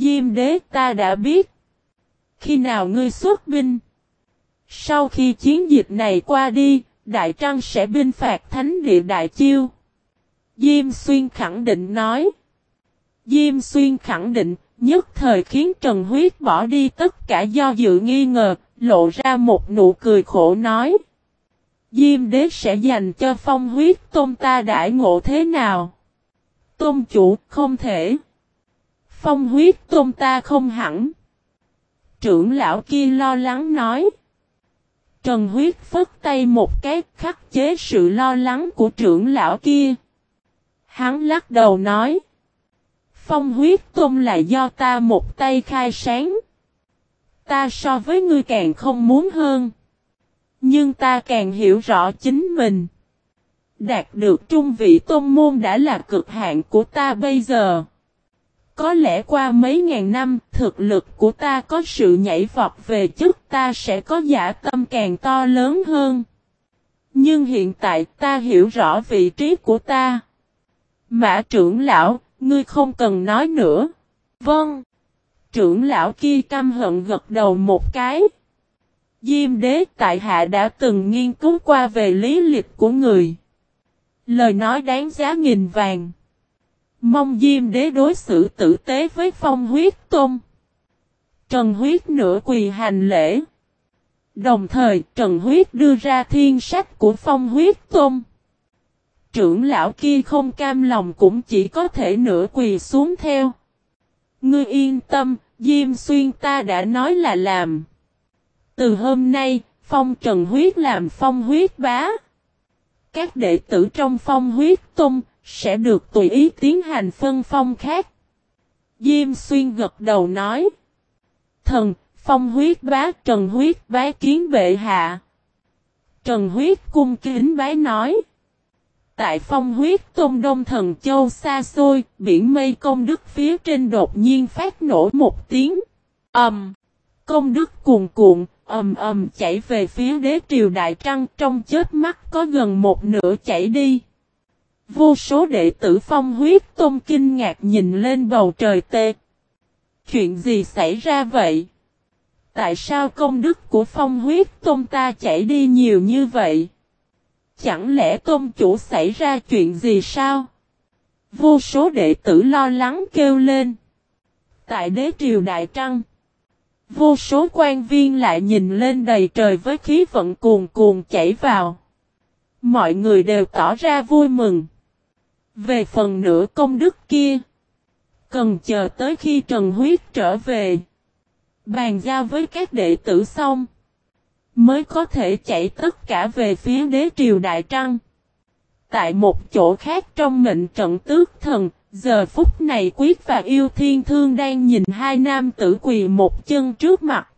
Diêm đế ta đã biết. Khi nào ngươi xuất binh? Sau khi chiến dịch này qua đi, Đại Trăng sẽ binh phạt thánh địa Đại Chiêu. Diêm Xuyên khẳng định nói. Diêm Xuyên khẳng định, nhất thời khiến Trần Huyết bỏ đi tất cả do dự nghi ngờ, lộ ra một nụ cười khổ nói. Diêm đế sẽ dành cho phong huyết tôn ta đãi ngộ thế nào? Tôn chủ không thể. Phong huyết tôn ta không hẳn. Trưởng lão kia lo lắng nói. Trần huyết phất tay một cái, khắc chế sự lo lắng của trưởng lão kia. Hắn lắc đầu nói. Phong huyết tôn là do ta một tay khai sáng. Ta so với ngươi càng không muốn hơn. Nhưng ta càng hiểu rõ chính mình. Đạt được trung vị tôn môn đã là cực hạn của ta bây giờ. Có lẽ qua mấy ngàn năm, thực lực của ta có sự nhảy vọt về chức ta sẽ có giả tâm càng to lớn hơn. Nhưng hiện tại ta hiểu rõ vị trí của ta. Mã trưởng lão, ngươi không cần nói nữa. Vâng. Trưởng lão kia căm hận gật đầu một cái. Diêm đế tại hạ đã từng nghiên cứu qua về lý lịch của người. Lời nói đáng giá nghìn vàng. Mong Diêm đế đối xử tử tế với phong huyết tôn. Trần huyết nửa quỳ hành lễ. Đồng thời Trần huyết đưa ra thiên sách của phong huyết tôn. Trưởng lão kia không cam lòng cũng chỉ có thể nửa quỳ xuống theo. Ngươi yên tâm, Diêm xuyên ta đã nói là làm. Từ hôm nay, phong trần huyết làm phong huyết bá. Các đệ tử trong phong huyết tung sẽ được tùy ý tiến hành phân phong khác. Diêm xuyên gật đầu nói. Thần, phong huyết bá trần huyết bá kiến bệ hạ. Trần huyết cung kính bái nói. Tại phong huyết tôn đông thần châu xa xôi, biển mây công đức phía trên đột nhiên phát nổ một tiếng. Ẩm. Um, công đức cuồn cuộn, ầm ầm chảy về phía đế triều đại trăng trong chết mắt có gần một nửa chảy đi. Vô số đệ tử phong huyết tôn kinh ngạc nhìn lên bầu trời tê. Chuyện gì xảy ra vậy? Tại sao công đức của phong huyết tôn ta chảy đi nhiều như vậy? Chẳng lẽ tôn chủ xảy ra chuyện gì sao? Vô số đệ tử lo lắng kêu lên. Tại đế triều Đại Trăng. Vô số quan viên lại nhìn lên đầy trời với khí vận cuồn cuồn chảy vào. Mọi người đều tỏ ra vui mừng. Về phần nửa công đức kia. Cần chờ tới khi Trần Huyết trở về. Bàn giao với các đệ tử xong. Mới có thể chạy tất cả về phía đế triều Đại Trăng. Tại một chỗ khác trong mệnh trận tước thần, giờ phút này quyết và yêu thiên thương đang nhìn hai nam tử quỳ một chân trước mặt.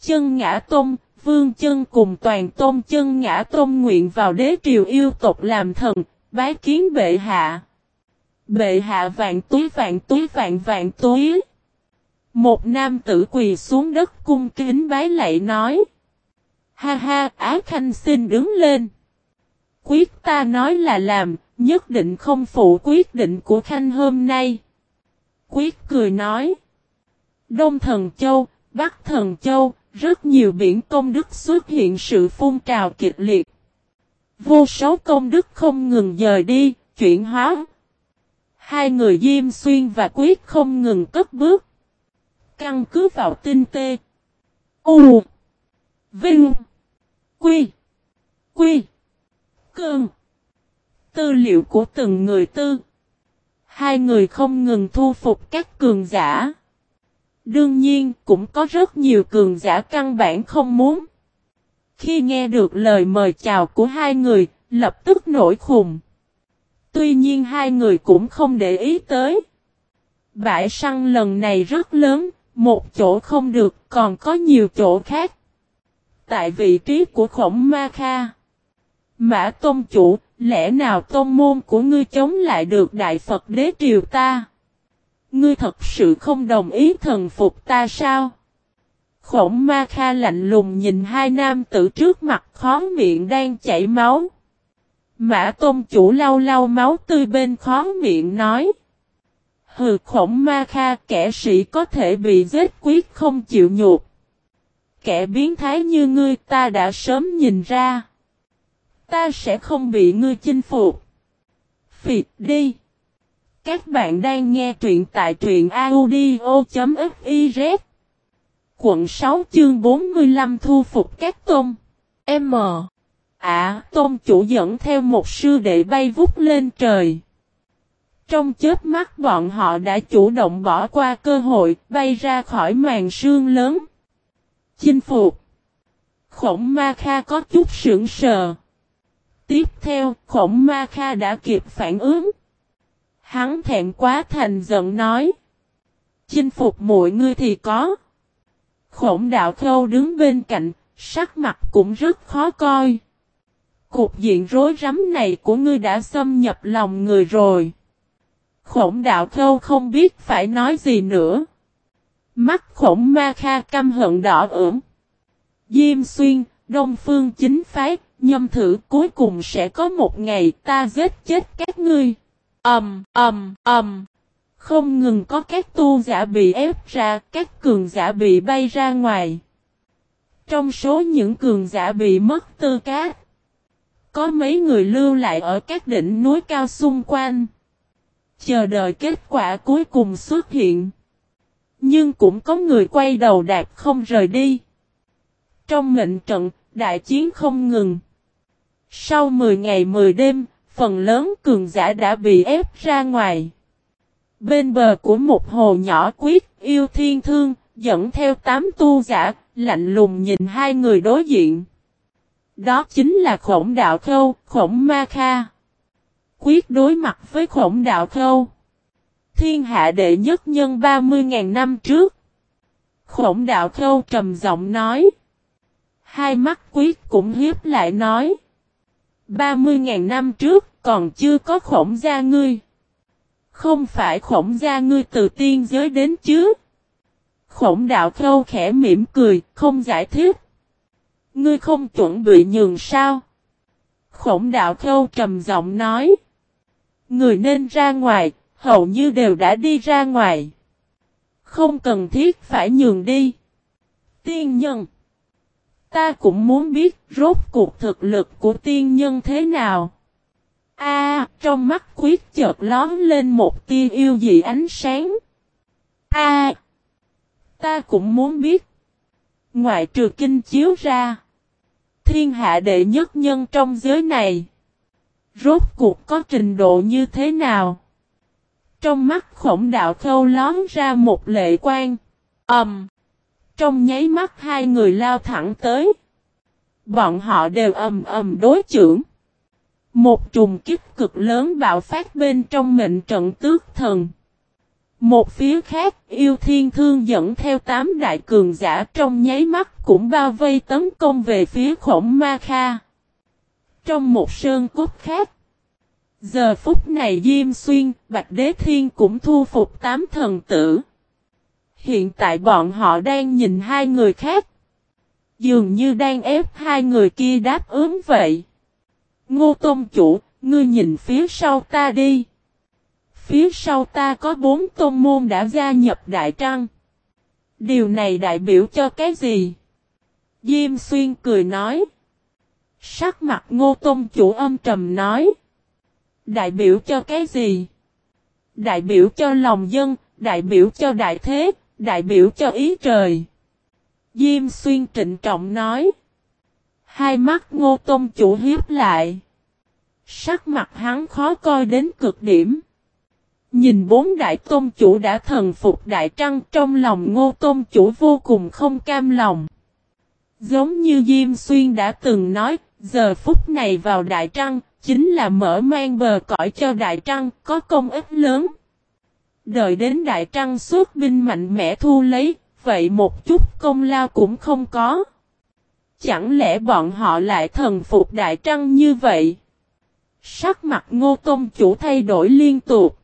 Chân ngã tôm vương chân cùng toàn tôn chân ngã tôn nguyện vào đế triều yêu tộc làm thần, bái kiến bệ hạ. Bệ hạ vạn túi vạn túi vạn vạn túi. Một nam tử quỳ xuống đất cung kính bái lạy nói. Ha ha, Á Khanh xin đứng lên. Quyết ta nói là làm, nhất định không phụ quyết định của Khanh hôm nay. Quyết cười nói. Đông Thần Châu, Bắc Thần Châu, rất nhiều biển công đức xuất hiện sự phun trào kịch liệt. Vô số công đức không ngừng dời đi, chuyển hóa. Hai người Diêm Xuyên và Quyết không ngừng cất bước. Căn cứ vào tinh tê. U. Vinh. Quy. Quy. Cơn. Tư liệu của từng người tư. Hai người không ngừng thu phục các cường giả. Đương nhiên cũng có rất nhiều cường giả căn bản không muốn. Khi nghe được lời mời chào của hai người, lập tức nổi khùng. Tuy nhiên hai người cũng không để ý tới. Bãi săn lần này rất lớn, một chỗ không được, còn có nhiều chỗ khác. Tại vị trí của khổng ma kha. Mã Tôn Chủ, lẽ nào tôn môn của ngươi chống lại được Đại Phật Đế Triều ta? Ngươi thật sự không đồng ý thần phục ta sao? Khổng ma kha lạnh lùng nhìn hai nam tử trước mặt khó miệng đang chảy máu. Mã Tôn Chủ lau lau máu tươi bên khó miệng nói. Hừ, khổng ma kha, kẻ sĩ có thể bị giết quyết không chịu nhục. Kẻ biến thái như ngươi, ta đã sớm nhìn ra. Ta sẽ không bị ngươi chinh phục. Phịt đi. Các bạn đang nghe truyện tại truyện audio.fif Quận 6 chương 45 thu phục các tôm M. À, tôm chủ dẫn theo một sư đệ bay vút lên trời. Trong chết mắt bọn họ đã chủ động bỏ qua cơ hội bay ra khỏi màn sương lớn. Chinh phục. Khổng Ma Kha có chút sững sờ. Tiếp theo, khổng Ma Kha đã kịp phản ứng. Hắn thẹn quá thành giận nói. Chinh phục mọi người thì có. Khổng đạo khâu đứng bên cạnh, sắc mặt cũng rất khó coi. Cục diện rối rắm này của ngươi đã xâm nhập lòng người rồi. Khổng đạo khâu không biết phải nói gì nữa. Mắt khổng ma kha căm hận đỏ ửng. Diêm xuyên, đông phương chính phái, nhâm thử cuối cùng sẽ có một ngày ta giết chết các ngươi. Ầm, ầm, ầm. Không ngừng có các tu giả bị ép ra, các cường giả bị bay ra ngoài. Trong số những cường giả bị mất tư cát, có mấy người lưu lại ở các đỉnh núi cao xung quanh. Chờ đợi kết quả cuối cùng xuất hiện. Nhưng cũng có người quay đầu đạp không rời đi. Trong mệnh trận, đại chiến không ngừng. Sau 10 ngày 10 đêm, phần lớn cường giả đã bị ép ra ngoài. Bên bờ của một hồ nhỏ quyết yêu thiên thương, dẫn theo tám tu giả, lạnh lùng nhìn hai người đối diện. Đó chính là khổng đạo khâu, khổng ma kha. Quyết đối mặt với khổng đạo khâu. Thiên hạ đệ nhất nhân 30.000 năm trước. Khổng đạo khâu trầm giọng nói. Hai mắt quyết cũng hiếp lại nói. 30.000 năm trước còn chưa có khổng gia ngươi. Không phải khổng gia ngươi từ tiên giới đến chứ. Khổng đạo khâu khẽ mỉm cười, không giải thích. Ngươi không chuẩn bị nhường sao? Khổng đạo khâu trầm giọng nói. Người nên ra ngoài, hầu như đều đã đi ra ngoài. Không cần thiết phải nhường đi. Tiên nhân. Ta cũng muốn biết rốt cuộc thực lực của tiên nhân thế nào. A, trong mắt quyết chợt lón lên một tia yêu dị ánh sáng. A, ta cũng muốn biết. Ngoại trừ kinh chiếu ra. Thiên hạ đệ nhất nhân trong giới này. Rốt cuộc có trình độ như thế nào? Trong mắt khổng đạo khâu lón ra một lệ quan. Ẩm. Um, trong nháy mắt hai người lao thẳng tới. Bọn họ đều ầm ầm đối trưởng. Một trùng kích cực lớn bạo phát bên trong mệnh trận tước thần. Một phía khác, yêu thiên thương dẫn theo tám đại cường giả trong nháy mắt cũng bao vây tấn công về phía khổng ma kha. Trong một sơn cốt khác, giờ phút này Diêm Xuyên, Bạch Đế Thiên cũng thu phục tám thần tử. Hiện tại bọn họ đang nhìn hai người khác. Dường như đang ép hai người kia đáp ứng vậy. Ngô Tôn Chủ, ngươi nhìn phía sau ta đi. Phía sau ta có bốn tôn môn đã gia nhập Đại Trăng. Điều này đại biểu cho cái gì? Diêm Xuyên cười nói. Sắc mặt ngô tôn chủ âm trầm nói. Đại biểu cho cái gì? Đại biểu cho lòng dân, đại biểu cho đại thế, đại biểu cho ý trời. Diêm xuyên trịnh trọng nói. Hai mắt ngô tôn chủ hiếp lại. Sắc mặt hắn khó coi đến cực điểm. Nhìn bốn đại tôn chủ đã thần phục đại trăng trong lòng ngô tôn chủ vô cùng không cam lòng. Giống như Diêm Xuyên đã từng nói, giờ phút này vào đại trăng, chính là mở mang bờ cõi cho đại trăng, có công ích lớn. Đợi đến đại trăng xuất binh mạnh mẽ thu lấy, vậy một chút công lao cũng không có. Chẳng lẽ bọn họ lại thần phục đại trăng như vậy? Sắc mặt ngô tôn chủ thay đổi liên tục.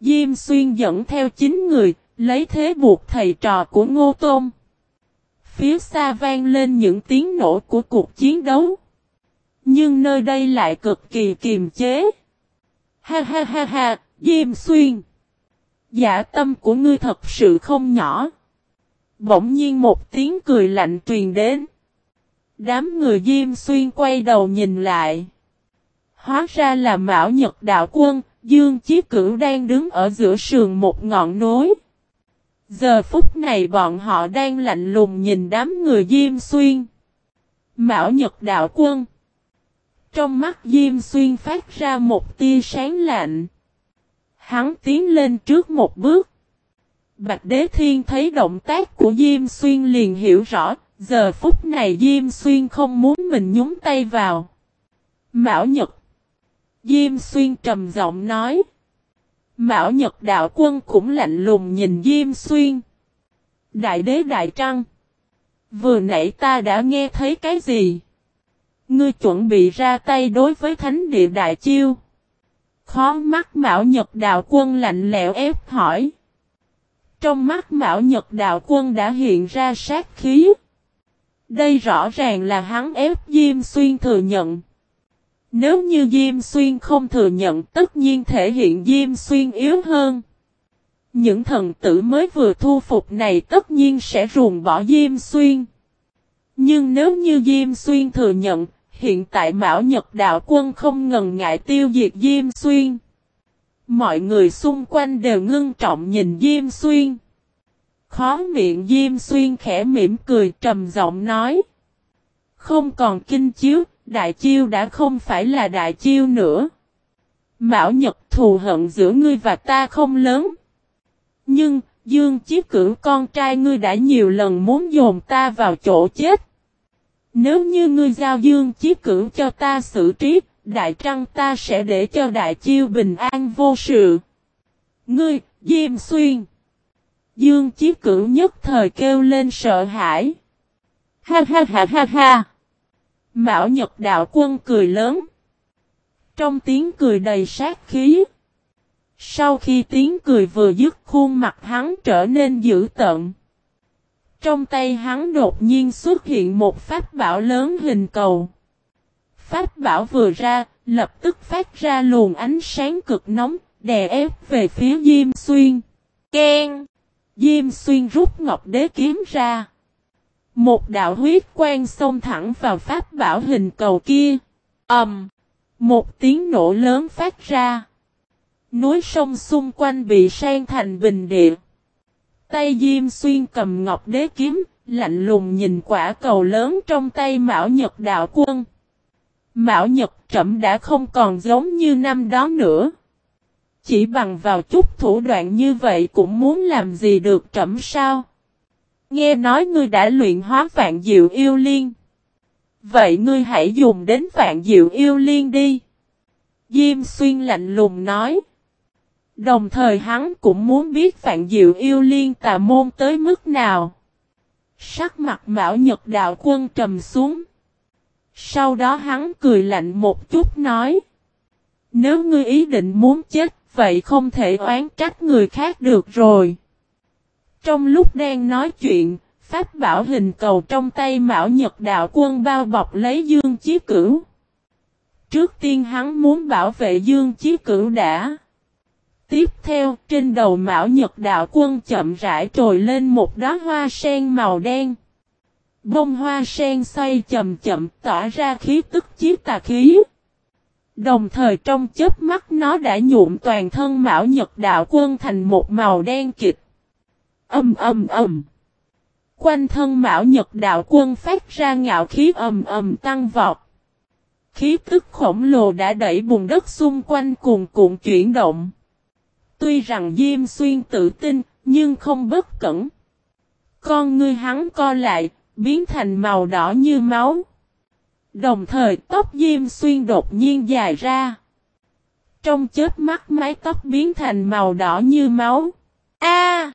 Diêm xuyên dẫn theo chín người, lấy thế buộc thầy trò của ngô tôn. Phía xa vang lên những tiếng nổ của cuộc chiến đấu. Nhưng nơi đây lại cực kỳ kiềm chế. Ha ha ha ha, Diêm xuyên. Giả tâm của ngươi thật sự không nhỏ. Bỗng nhiên một tiếng cười lạnh truyền đến. Đám người Diêm Xuyên quay đầu nhìn lại. Hóa ra là Mão Nhật Đạo Quân, Dương Chí Cửu đang đứng ở giữa sườn một ngọn núi. Giờ phút này bọn họ đang lạnh lùng nhìn đám người Diêm Xuyên. Mão Nhật Đạo Quân Trong mắt Diêm Xuyên phát ra một tia sáng lạnh. Hắn tiến lên trước một bước. Bạch Đế Thiên thấy động tác của Diêm Xuyên liền hiểu rõ, giờ phút này Diêm Xuyên không muốn mình nhúng tay vào. Mão Nhật Diêm Xuyên trầm giọng nói. Mão Nhật Đạo Quân cũng lạnh lùng nhìn Diêm Xuyên. Đại đế Đại Trăng. Vừa nãy ta đã nghe thấy cái gì? Ngươi chuẩn bị ra tay đối với thánh địa Đại Chiêu. Khó mắt Mão Nhật Đạo Quân lạnh lẽo ép hỏi. Trong mắt Mão Nhật Đạo Quân đã hiện ra sát khí. Đây rõ ràng là hắn ép Diêm Xuyên thừa nhận. Nếu như Diêm Xuyên không thừa nhận tất nhiên thể hiện Diêm Xuyên yếu hơn. Những thần tử mới vừa thu phục này tất nhiên sẽ ruồng bỏ Diêm Xuyên. Nhưng nếu như Diêm Xuyên thừa nhận, hiện tại Mão Nhật Đạo Quân không ngần ngại tiêu diệt Diêm Xuyên. Mọi người xung quanh đều ngưng trọng nhìn Diêm Xuyên. Khó miệng Diêm Xuyên khẽ mỉm cười trầm giọng nói. Không còn kinh chiếu, đại chiêu đã không phải là đại chiêu nữa. Mão Nhật thù hận giữa ngươi và ta không lớn. Nhưng, Dương Chí Cửu con trai ngươi đã nhiều lần muốn dồn ta vào chỗ chết. Nếu như ngươi giao Dương Chí Cửu cho ta xử trí, Đại Trăng ta sẽ để cho Đại Chiêu bình an vô sự. Ngươi, Diêm Xuyên. Dương Chí Cửu nhất thời kêu lên sợ hãi. Ha ha ha ha ha. Mão Nhật Đạo Quân cười lớn. Trong tiếng cười đầy sát khí. Sau khi tiếng cười vừa dứt khuôn mặt hắn trở nên dữ tợn. Trong tay hắn đột nhiên xuất hiện một pháp bảo lớn hình cầu. Pháp bảo vừa ra, lập tức phát ra luồng ánh sáng cực nóng, đè ép về phía Diêm Xuyên. Ken! Diêm Xuyên rút ngọc đế kiếm ra. Một đạo huyết quang xông thẳng vào pháp bảo hình cầu kia. ầm, um, Một tiếng nổ lớn phát ra. Núi sông xung quanh bị sang thành bình địa. Tay Diêm Xuyên cầm ngọc đế kiếm, lạnh lùng nhìn quả cầu lớn trong tay Mão Nhật Đạo Quân. Mão Nhật Trẩm đã không còn giống như năm đó nữa. Chỉ bằng vào chút thủ đoạn như vậy cũng muốn làm gì được Trẩm sao? Nghe nói ngươi đã luyện hóa vạn diệu yêu liên. Vậy ngươi hãy dùng đến vạn diệu yêu liên đi. Diêm xuyên lạnh lùng nói. Đồng thời hắn cũng muốn biết vạn diệu yêu liên tà môn tới mức nào. Sắc mặt Mão Nhật Đạo Quân trầm xuống. Sau đó hắn cười lạnh một chút nói. Nếu ngươi ý định muốn chết, vậy không thể oán trách người khác được rồi. Trong lúc đang nói chuyện, pháp bảo hình cầu trong tay Mão Nhật Đạo Quân bao bọc lấy Dương Chí Cửu. Trước tiên hắn muốn bảo vệ Dương Chí Cửu đã. Tiếp theo, trên đầu Mão Nhật Đạo Quân chậm rãi trồi lên một đóa hoa sen màu đen. Bông hoa sen xoay chậm chậm tỏa ra khí tức chiếc tà khí. Đồng thời trong chớp mắt nó đã nhuộm toàn thân Mão Nhật Đạo Quân thành một màu đen kịch. Âm âm âm. Quanh thân Mão Nhật Đạo Quân phát ra ngạo khí ầm ầm tăng vọt. Khí tức khổng lồ đã đẩy bùn đất xung quanh cuồn cuộn chuyển động. Tuy rằng Diêm Xuyên tự tin, nhưng không bất cẩn. Con ngươi hắn co lại, biến thành màu đỏ như máu. Đồng thời tóc Diêm Xuyên đột nhiên dài ra. Trong chết mắt mái tóc biến thành màu đỏ như máu. A!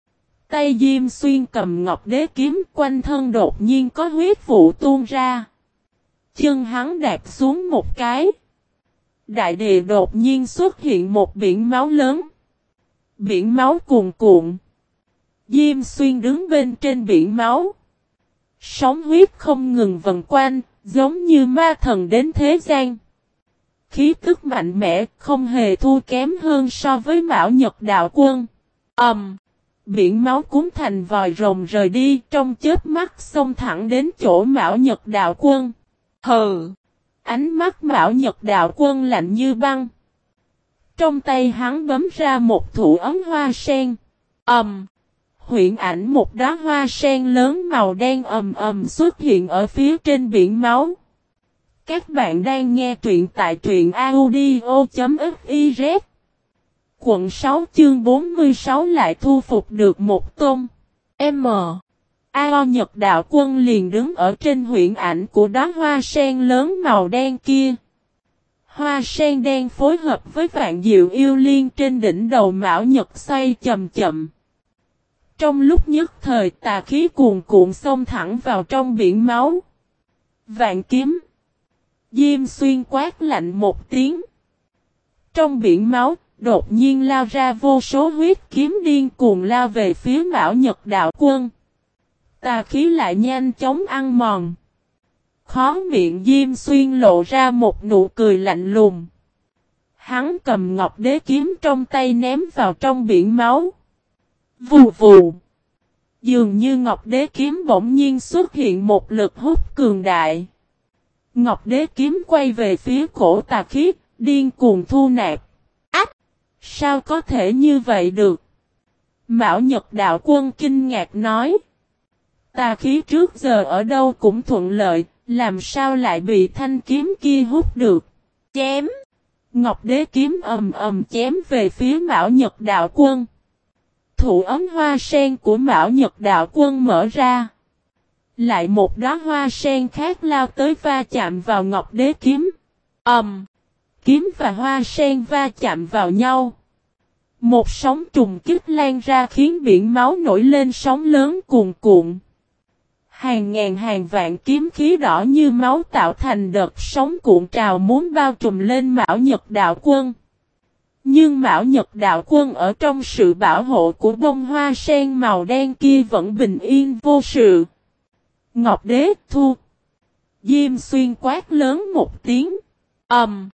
tay Diêm Xuyên cầm ngọc đế kiếm quanh thân đột nhiên có huyết vụ tuôn ra. Chân hắn đạp xuống một cái. Đại địa đột nhiên xuất hiện một biển máu lớn. Biển máu cuồn cuộn. Diêm Xuyên đứng bên trên biển máu. Sóng huyết không ngừng vần quanh, giống như ma thần đến thế gian. Khí tức mạnh mẽ, không hề thua kém hơn so với Mão Nhật Đạo Quân. ầm. Um, biển máu cuốn thành vòi rồng rời đi trong chớp mắt xông thẳng đến chỗ Mão Nhật Đạo Quân. Hừ! Ánh mắt Mão Nhật Đạo Quân lạnh như băng. Trong tay hắn bấm ra một thủ ấm hoa sen. ầm. Um, huyện ảnh một đóa hoa sen lớn màu đen ầm ầm xuất hiện ở phía trên biển máu. Các bạn đang nghe truyện tại truyện audio.fiz Quận 6 chương 46 lại thu phục được một tôn. M. Ao Nhật Đạo Quân liền đứng ở trên huyện ảnh của đóa hoa sen lớn màu đen kia. Hoa sen đen phối hợp với vạn diệu yêu liên trên đỉnh đầu Mão Nhật xoay chậm chậm. Trong lúc nhất thời tà khí cuồn cuộn xông thẳng vào trong biển máu. Vạn kiếm. Diêm xuyên quát lạnh một tiếng. Trong biển máu, đột nhiên lao ra vô số huyết kiếm điên cuồng lao về phía Mão Nhật Đạo Quân. Tà khí lại nhanh chóng ăn mòn. Khó miệng Diêm Xuyên lộ ra một nụ cười lạnh lùng. Hắn cầm ngọc đế kiếm trong tay ném vào trong biển máu. Vù vù. Dường như ngọc đế kiếm bỗng nhiên xuất hiện một lực hút cường đại. Ngọc đế kiếm quay về phía cổ tà khiết, điên cuồng thu nạp. Ách! Sao có thể như vậy được? Mão Nhật Đạo Quân kinh ngạc nói. Tà khí trước giờ ở đâu cũng thuận lợi, làm sao lại bị thanh kiếm kia hút được? Chém! Ngọc đế kiếm ầm ầm chém về phía Mão Nhật Đạo Quân. Thủ ấm hoa sen của Mão Nhật Đạo Quân mở ra. Lại một đóa hoa sen khác lao tới va chạm vào ngọc đế kiếm. ầm, um, Kiếm và hoa sen va chạm vào nhau. Một sóng trùng kích lan ra khiến biển máu nổi lên sóng lớn cuồn cuộn. Hàng ngàn hàng vạn kiếm khí đỏ như máu tạo thành đợt sóng cuộn trào muốn bao trùm lên Mão Nhật Đạo Quân. Nhưng Mão Nhật Đạo Quân ở trong sự bảo hộ của bông hoa sen màu đen kia vẫn bình yên vô sự. Ngọc Đế thu. Diêm xuyên quát lớn một tiếng. Ẩm.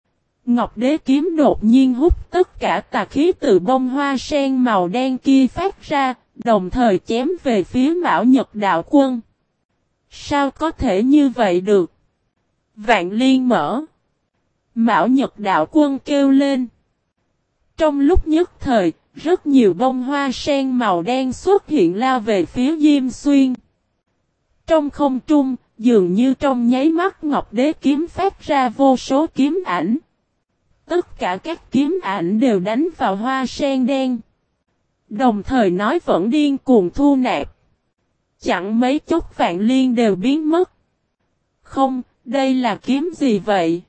Um, Ngọc Đế kiếm đột nhiên hút tất cả tà khí từ bông hoa sen màu đen kia phát ra, đồng thời chém về phía Mão Nhật Đạo Quân. Sao có thể như vậy được? Vạn liên mở. Mão Nhật Đạo Quân kêu lên. Trong lúc nhất thời, rất nhiều bông hoa sen màu đen xuất hiện lao về phía Diêm Xuyên. Trong không trung, dường như trong nháy mắt Ngọc Đế kiếm phát ra vô số kiếm ảnh. Tất cả các kiếm ảnh đều đánh vào hoa sen đen. Đồng thời nói vẫn điên cuồng thu nạp. Chẳng mấy chốc vạn liên đều biến mất. Không, đây là kiếm gì vậy?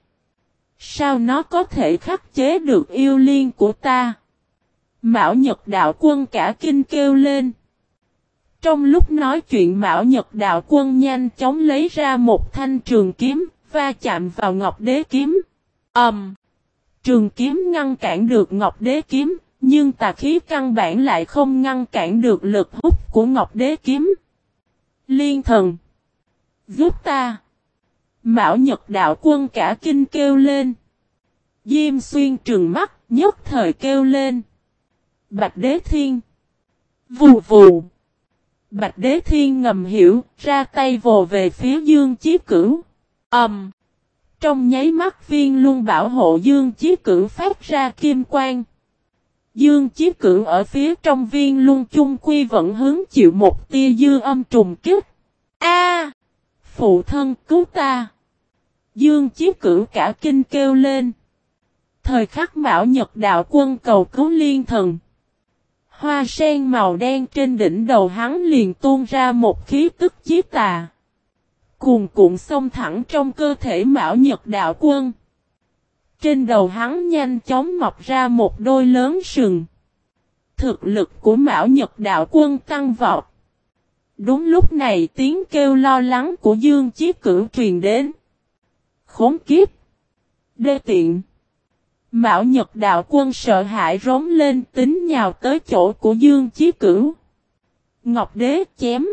Sao nó có thể khắc chế được yêu liên của ta? Mão Nhật Đạo Quân cả kinh kêu lên. Trong lúc nói chuyện Mão Nhật Đạo Quân nhanh chóng lấy ra một thanh trường kiếm, va chạm vào Ngọc Đế Kiếm. Ẩm! Um, trường kiếm ngăn cản được Ngọc Đế Kiếm, nhưng tà khí căn bản lại không ngăn cản được lực hút của Ngọc Đế Kiếm. Liên thần! Giúp ta! Mão Nhật Đạo Quân cả kinh kêu lên. Diêm xuyên trừng mắt, nhất thời kêu lên. Bạch Đế Thiên! Vù vù! Bạch Đế Thiên ngầm hiểu, ra tay vồ về phía Dương Chí Cửu. Ầm. Um, trong nháy mắt viên luôn bảo hộ Dương Chí Cửu phát ra kim quang. Dương Chí Cửu ở phía trong viên luôn chung quy vẫn hướng chịu một tia dư âm trùng kích. A! phụ thân cứu ta! Dương Chí Cửu cả kinh kêu lên. Thời khắc Mão Nhật Đạo quân cầu cứu liên thần. Hoa sen màu đen trên đỉnh đầu hắn liền tuôn ra một khí tức chí tà. Cuồn cuộn xông thẳng trong cơ thể Mão Nhật Đạo Quân. Trên đầu hắn nhanh chóng mọc ra một đôi lớn sừng. Thực lực của Mão Nhật Đạo Quân tăng vọt. Đúng lúc này tiếng kêu lo lắng của Dương Chí Cửu truyền đến. Khốn kiếp! Đê tiện! Mạo Nhật Đạo Quân sợ hãi rống lên tính nhào tới chỗ của Dương Chí Cửu. Ngọc Đế chém.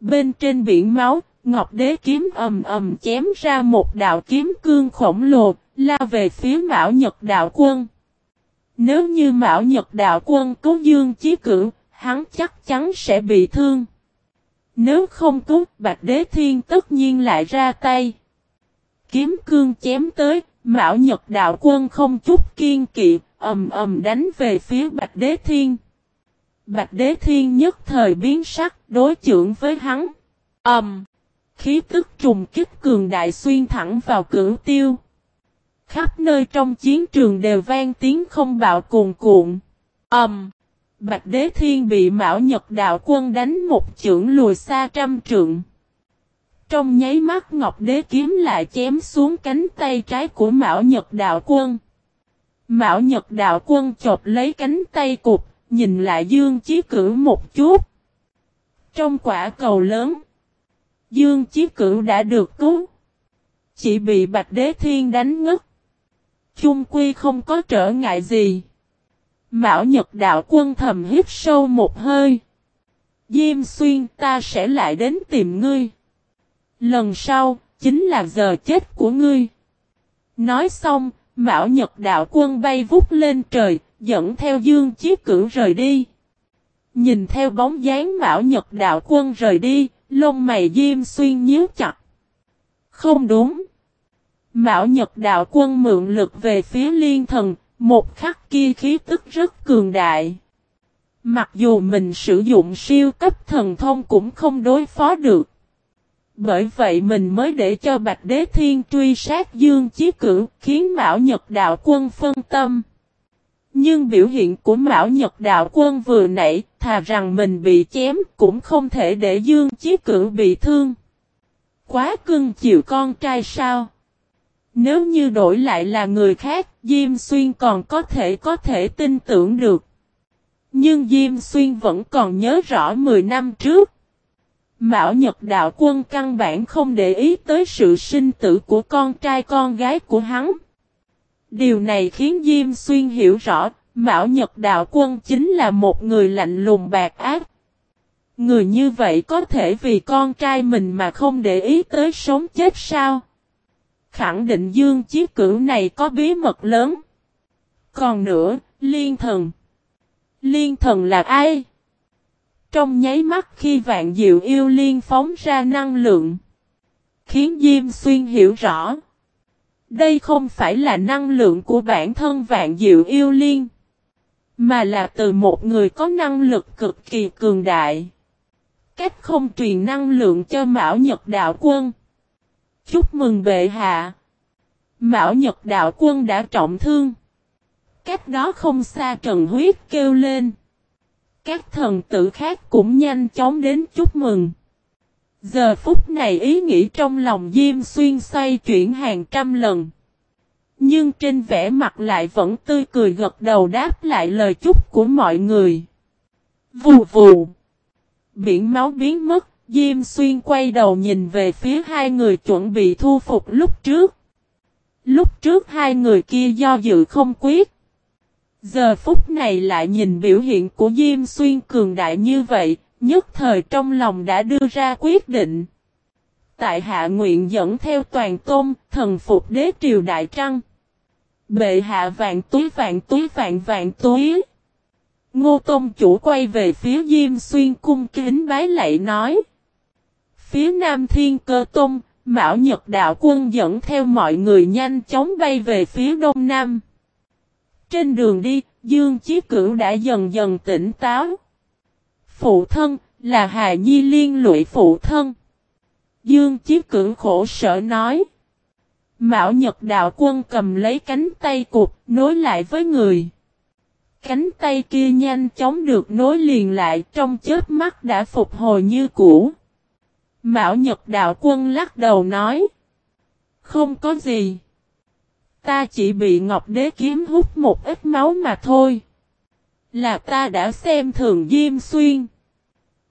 Bên trên biển máu, Ngọc Đế kiếm ầm ầm chém ra một đạo kiếm cương khổng lồ, lao về phía Mạo Nhật Đạo Quân. Nếu như Mão Nhật Đạo Quân cứu Dương Chí Cửu, hắn chắc chắn sẽ bị thương. Nếu không cứu, Bạch Đế Thiên tất nhiên lại ra tay. Kiếm cương chém tới, Mão Nhật Đạo Quân không chút kiên kỵ, ầm ầm đánh về phía Bạch Đế Thiên. Bạch Đế Thiên nhất thời biến sắc, đối chưởng với hắn. Ầm! khí tức trùng kích cường đại xuyên thẳng vào cửu tiêu. Khắp nơi trong chiến trường đều vang tiếng không bạo cuồn cuộn. Ầm! Bạch Đế Thiên bị Mão Nhật Đạo Quân đánh một chưởng lùi xa trăm trượng. Trong nháy mắt Ngọc Đế kiếm lại chém xuống cánh tay trái của Mão Nhật Đạo Quân. Mão Nhật Đạo Quân chộp lấy cánh tay cục, nhìn lại Dương Chí Cửu một chút. Trong quả cầu lớn, Dương Chí Cửu đã được cứu. Chỉ bị Bạch Đế Thiên đánh ngất. Chung quy không có trở ngại gì. Mão Nhật Đạo Quân thầm hít sâu một hơi. Diêm xuyên ta sẽ lại đến tìm ngươi. Lần sau, chính là giờ chết của ngươi. Nói xong, Mão Nhật Đạo Quân bay vút lên trời, dẫn theo Dương Chí Cửu rời đi. Nhìn theo bóng dáng Mão Nhật Đạo Quân rời đi, lông mày Diêm Xuyên nhíu chặt. Không đúng. Mão Nhật Đạo Quân mượn lực về phía liên thần, một khắc kia khí tức rất cường đại. Mặc dù mình sử dụng siêu cấp thần thông cũng không đối phó được. Bởi vậy mình mới để cho Bạch Đế Thiên truy sát Dương Chí Cửu, khiến Mão Nhật Đạo Quân phân tâm. Nhưng biểu hiện của Mão Nhật Đạo Quân vừa nãy, thà rằng mình bị chém, cũng không thể để Dương Chí Cửu bị thương. Quá cưng chịu con trai sao? Nếu như đổi lại là người khác, Diêm Xuyên còn có thể có thể tin tưởng được. Nhưng Diêm Xuyên vẫn còn nhớ rõ 10 năm trước. Mão Nhật Đạo Quân căn bản không để ý tới sự sinh tử của con trai con gái của hắn. Điều này khiến Diêm Xuyên hiểu rõ, Mão Nhật Đạo Quân chính là một người lạnh lùng bạc ác. Người như vậy có thể vì con trai mình mà không để ý tới sống chết sao? Khẳng định Dương Chí Cửu này có bí mật lớn. Còn nữa, Liên Thần. Liên Thần là ai? Trong nháy mắt khi vạn diệu yêu liên phóng ra năng lượng. Khiến Diêm Xuyên hiểu rõ. Đây không phải là năng lượng của bản thân vạn diệu yêu liên. Mà là từ một người có năng lực cực kỳ cường đại. Cách không truyền năng lượng cho Mão Nhật Đạo Quân. Chúc mừng bệ hạ. Mão Nhật Đạo Quân đã trọng thương. Cách đó không xa Trần Huyết kêu lên. Các thần tử khác cũng nhanh chóng đến chúc mừng. Giờ phút này ý nghĩ trong lòng Diêm Xuyên xoay chuyển hàng trăm lần. Nhưng trên vẻ mặt lại vẫn tươi cười gật đầu đáp lại lời chúc của mọi người. Vù vù. Biển máu biến mất, Diêm Xuyên quay đầu nhìn về phía hai người chuẩn bị thu phục lúc trước. Lúc trước hai người kia do dự không quyết. Giờ phút này lại nhìn biểu hiện của Diêm Xuyên cường đại như vậy, nhất thời trong lòng đã đưa ra quyết định. Tại hạ nguyện dẫn theo toàn tôn, thần phục đế triều đại trăng. Bệ hạ vạn túi vạn túi vạn vạn túi. Ngô Tôn chủ quay về phía Diêm Xuyên cung kính bái lạy nói. Phía Nam Thiên Cơ Tôn, Mão Nhật Đạo Quân dẫn theo mọi người nhanh chóng bay về phía Đông Nam. Trên đường đi, Dương Chí Cửu đã dần dần tỉnh táo. Phụ thân, là Hà Nhi liên lụy phụ thân. Dương Chí Cửu khổ sở nói. Mão Nhật Đạo Quân cầm lấy cánh tay cục, nối lại với người. Cánh tay kia nhanh chóng được nối liền lại trong chớp mắt đã phục hồi như cũ. Mão Nhật Đạo Quân lắc đầu nói. Không có gì. Ta chỉ bị Ngọc Đế kiếm hút một ít máu mà thôi. Là ta đã xem thường Diêm Xuyên.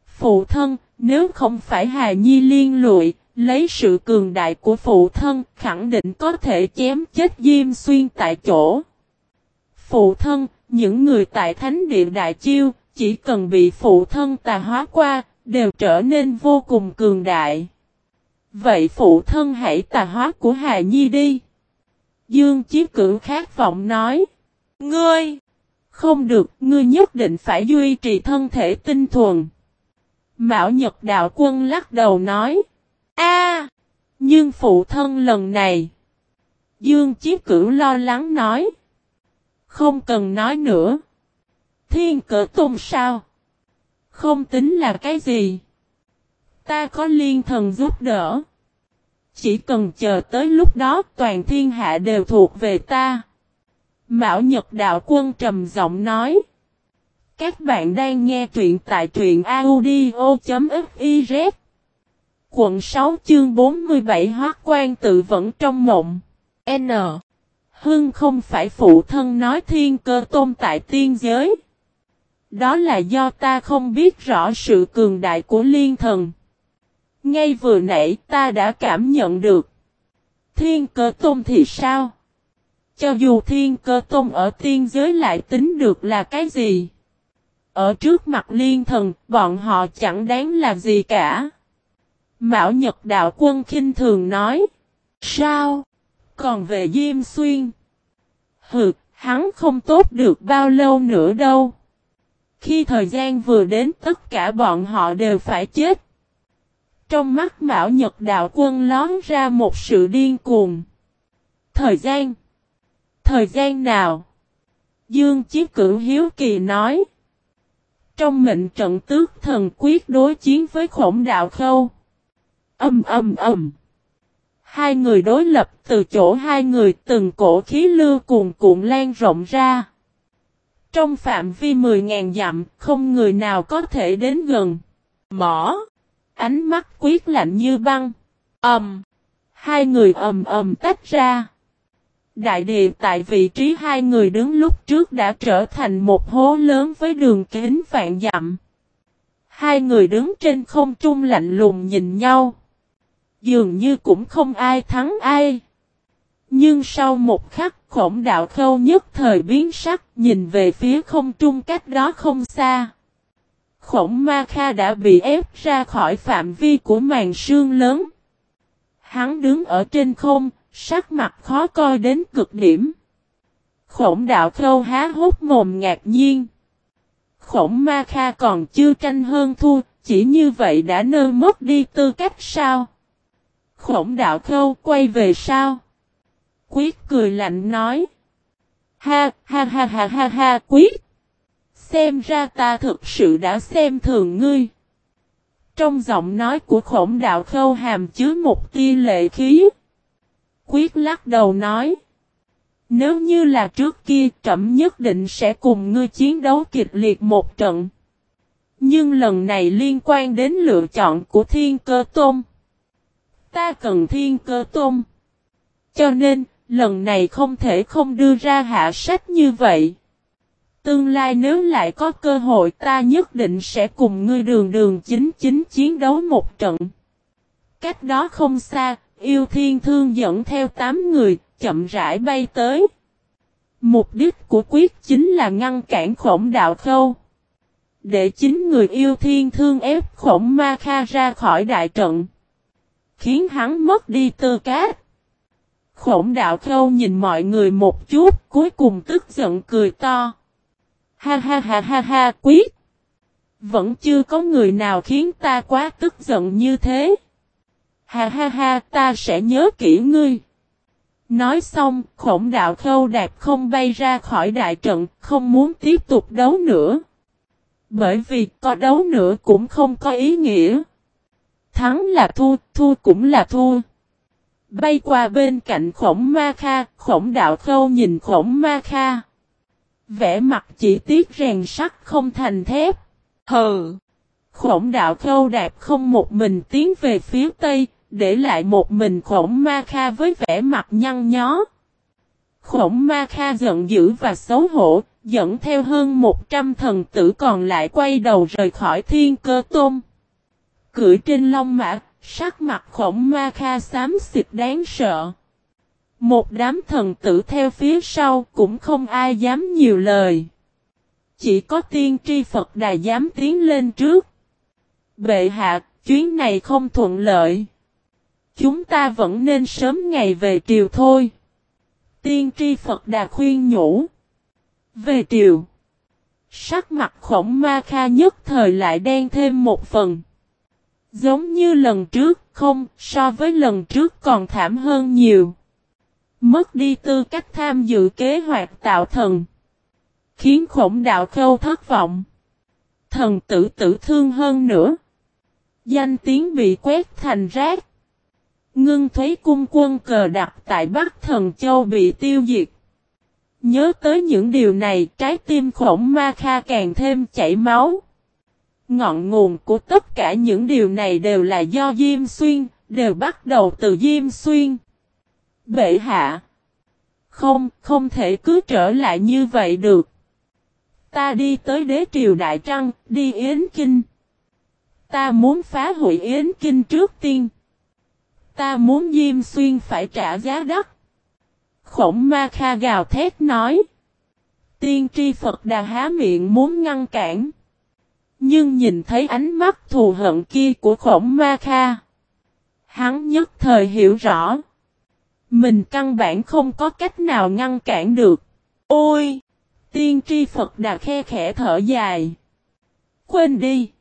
Phụ thân, nếu không phải Hà Nhi liên lụi, lấy sự cường đại của phụ thân, khẳng định có thể chém chết Diêm Xuyên tại chỗ. Phụ thân, những người tại Thánh Địa Đại Chiêu, chỉ cần bị phụ thân tà hóa qua, đều trở nên vô cùng cường đại. Vậy phụ thân hãy tà hóa của Hà Nhi đi. Dương Chí Cửu khát vọng nói. Ngươi! Không được, ngươi nhất định phải duy trì thân thể tinh thuần. Mạo Nhật Đạo Quân lắc đầu nói. a nhưng phụ thân lần này. Dương Chí Cửu lo lắng nói. Không cần nói nữa. Thiên cỡ tôn sao? Không tính là cái gì. Ta có liên thần giúp đỡ. Chỉ cần chờ tới lúc đó toàn thiên hạ đều thuộc về ta. Mão Nhật Đạo Quân trầm giọng nói. Các bạn đang nghe truyện tại truyện audio.fiz Quận 6 chương 47 Hoác quan tự vẫn trong mộng. N. Hưng không phải phụ thân nói thiên cơ tôn tại tiên giới. Đó là do ta không biết rõ sự cường đại của liên thần. Ngay vừa nãy ta đã cảm nhận được. Thiên cơ tôn thì sao? Cho dù thiên cơ tôn ở tiên giới lại tính được là cái gì? Ở trước mặt liên thần, bọn họ chẳng đáng là gì cả. Mạo Nhật Đạo Quân khinh thường nói. Sao? Còn về Diêm Xuyên? Hừ, hắn không tốt được bao lâu nữa đâu. Khi thời gian vừa đến tất cả bọn họ đều phải chết. Trong mắt Mạo Nhật Đạo Quân lón ra một sự điên cuồng. Thời gian? Thời gian nào? Dương Chí Cửu Hiếu Kỳ nói. Trong mệnh trận tước thần quyết đối chiến với khổng đạo khâu. Âm âm âm. Hai người đối lập từ chỗ hai người từng cổ khí lưu cuồn cuộn lan rộng ra. Trong phạm vi 10.000 dặm, không người nào có thể đến gần. Mỏ. Ánh mắt quyết lạnh như băng. Ầm. Hai người ầm ầm tách ra. Đại địa tại vị trí hai người đứng lúc trước đã trở thành một hố lớn với đường kính vạn dặm. Hai người đứng trên không trung lạnh lùng nhìn nhau. Dường như cũng không ai thắng ai. Nhưng sau một khắc, khổng đạo khâu nhất thời biến sắc, nhìn về phía không trung cách đó không xa. Khổng ma kha đã bị ép ra khỏi phạm vi của màn sương lớn. Hắn đứng ở trên không, sắc mặt khó coi đến cực điểm. Khổng đạo khâu há hốt mồm ngạc nhiên. Khổng ma kha còn chưa tranh hơn thua, chỉ như vậy đã nơ mất đi tư cách sao? Khổng đạo khâu quay về sao? Quyết cười lạnh nói. Ha, ha ha ha ha ha, quyết. Xem ra ta thực sự đã xem thường ngươi. Trong giọng nói của khổng đạo khâu hàm chứa một tia lệ khí. Quyết lắc đầu nói. Nếu như là trước kia trẫm nhất định sẽ cùng ngươi chiến đấu kịch liệt một trận. Nhưng lần này liên quan đến lựa chọn của thiên cơ tôm. Ta cần thiên cơ tôm. Cho nên, lần này không thể không đưa ra hạ sách như vậy. Tương lai nếu lại có cơ hội ta nhất định sẽ cùng ngươi đường đường chính chính chiến đấu một trận. Cách đó không xa, yêu thiên thương dẫn theo 8 người, chậm rãi bay tới. Mục đích của quyết chính là ngăn cản khổng đạo khâu. Để chính người yêu thiên thương ép khổng ma kha ra khỏi đại trận. Khiến hắn mất đi tư cát. Khổng đạo khâu nhìn mọi người một chút, cuối cùng tức giận cười to. Ha ha ha ha ha quyết. Vẫn chưa có người nào khiến ta quá tức giận như thế. Ha ha ha ta sẽ nhớ kỹ ngươi. Nói xong, khổng đạo khâu đạp không bay ra khỏi đại trận, không muốn tiếp tục đấu nữa. Bởi vì có đấu nữa cũng không có ý nghĩa. Thắng là thua, thua cũng là thua. Bay qua bên cạnh khổng ma kha, khổng đạo khâu nhìn khổng ma kha. Vẽ mặt chỉ tiếc rèn sắt không thành thép. Hừ! Khổng đạo khâu đạp không một mình tiến về phía tây, để lại một mình khổng ma kha với vẻ mặt nhăn nhó. Khổng ma kha giận dữ và xấu hổ, dẫn theo hơn 100 thần tử còn lại quay đầu rời khỏi thiên cơ tôm. Cưỡi trên long mã, sắc mặt khổng ma kha xám xịt đáng sợ. Một đám thần tử theo phía sau cũng không ai dám nhiều lời. Chỉ có tiên tri Phật Đà dám tiến lên trước. Bệ hạ, chuyến này không thuận lợi. Chúng ta vẫn nên sớm ngày về triều thôi. Tiên tri Phật Đà khuyên nhủ. Về triều. Sắc mặt khổng ma kha nhất thời lại đen thêm một phần. Giống như lần trước, không, so với lần trước còn thảm hơn nhiều. Mất đi tư cách tham dự kế hoạch tạo thần. Khiến khổng đạo khâu thất vọng. Thần tử tử thương hơn nữa. Danh tiếng bị quét thành rác. Ngưng thuế cung quân cờ đặt tại Bắc Thần Châu bị tiêu diệt. Nhớ tới những điều này trái tim khổng ma kha càng thêm chảy máu. Ngọn nguồn của tất cả những điều này đều là do Diêm Xuyên, đều bắt đầu từ Diêm Xuyên. Bệ hạ. Không, không thể cứ trở lại như vậy được. Ta đi tới đế triều Đại Trăng, đi Yến Kinh. Ta muốn phá hủy Yến Kinh trước tiên. Ta muốn Diêm Xuyên phải trả giá đắt. Khổng Ma Kha gào thét nói. Tiên tri Phật Đà há miệng muốn ngăn cản. Nhưng nhìn thấy ánh mắt thù hận kia của khổng Ma Kha. Hắn nhất thời hiểu rõ. Mình căn bản không có cách nào ngăn cản được. Ôi! Tiên tri Phật Đà khe khẽ thở dài. Quên đi!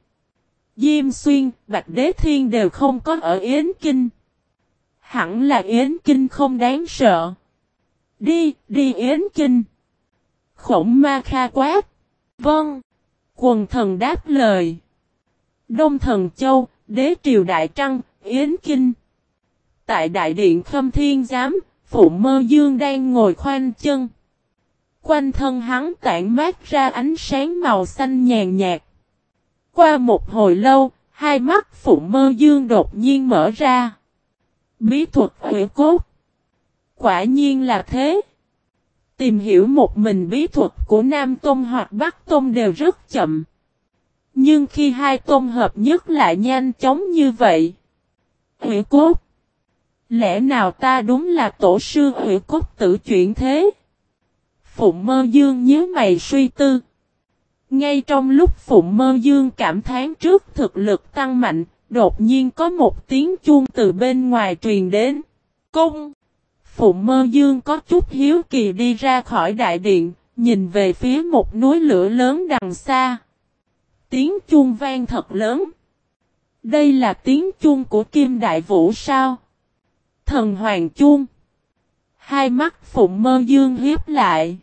Diêm Xuyên, Bạch Đế Thiên đều không có ở Yến Kinh. Hẳn là Yến Kinh không đáng sợ. Đi, đi Yến Kinh. Khổng ma kha quát. Vâng. Quần thần đáp lời. Đông thần châu, đế triều đại trăng, Yến Kinh. Tại đại điện khâm thiên giám, phụ mơ dương đang ngồi khoanh chân. Quanh thân hắn tản mát ra ánh sáng màu xanh nhàn nhạt. Qua một hồi lâu, hai mắt phụ mơ dương đột nhiên mở ra. Bí thuật hủy cốt. Quả nhiên là thế. Tìm hiểu một mình bí thuật của Nam Tôn hoặc Bắc Tôn đều rất chậm. Nhưng khi hai tôn hợp nhất lại nhanh chóng như vậy. Hủy cốt. Lẽ nào ta đúng là tổ sư hủy cốt tự chuyển thế? Phụng mơ dương nhớ mày suy tư. Ngay trong lúc Phụng mơ dương cảm thán trước thực lực tăng mạnh, đột nhiên có một tiếng chuông từ bên ngoài truyền đến. Cung! Phụng mơ dương có chút hiếu kỳ đi ra khỏi đại điện, nhìn về phía một núi lửa lớn đằng xa. Tiếng chuông vang thật lớn. Đây là tiếng chuông của Kim Đại Vũ sao? Thần Hoàng Chuông. Hai mắt Phụng mơ dương hiếp lại.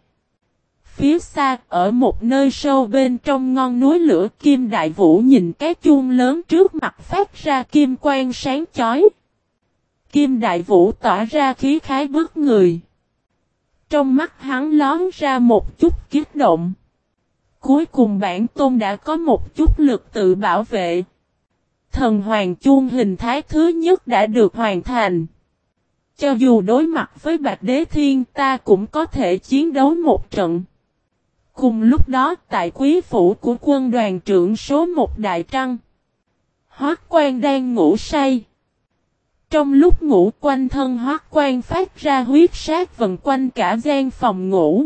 Phía xa, ở một nơi sâu bên trong ngon núi lửa Kim Đại Vũ nhìn cái chuông lớn trước mặt phát ra kim quang sáng chói. Kim Đại Vũ tỏa ra khí khái bước người. Trong mắt hắn lón ra một chút kiếp động. Cuối cùng bản tôn đã có một chút lực tự bảo vệ. Thần Hoàng Chuông hình thái thứ nhất đã được hoàn thành. Cho dù đối mặt với Bạch Đế Thiên ta cũng có thể chiến đấu một trận. Cùng lúc đó tại quý phủ của quân đoàn trưởng số 1 Đại Trăng. Hoác quan đang ngủ say. Trong lúc ngủ quanh thân hoác quan phát ra huyết sát vần quanh cả gian phòng ngủ.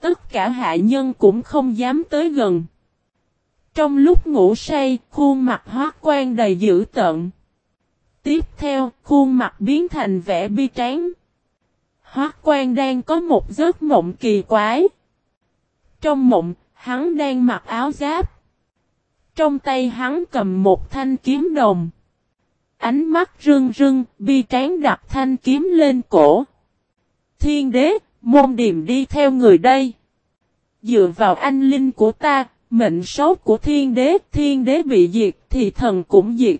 Tất cả hạ nhân cũng không dám tới gần. Trong lúc ngủ say, khuôn mặt hoác quan đầy dữ tợn. Tiếp theo, khuôn mặt biến thành vẻ bi tráng. Hoác quan đang có một giấc mộng kỳ quái. Trong mộng, hắn đang mặc áo giáp. Trong tay hắn cầm một thanh kiếm đồng. Ánh mắt rưng rưng, bi tráng đặt thanh kiếm lên cổ. Thiên đế, môn điềm đi theo người đây. Dựa vào anh linh của ta, mệnh số của thiên đế, thiên đế bị diệt thì thần cũng diệt.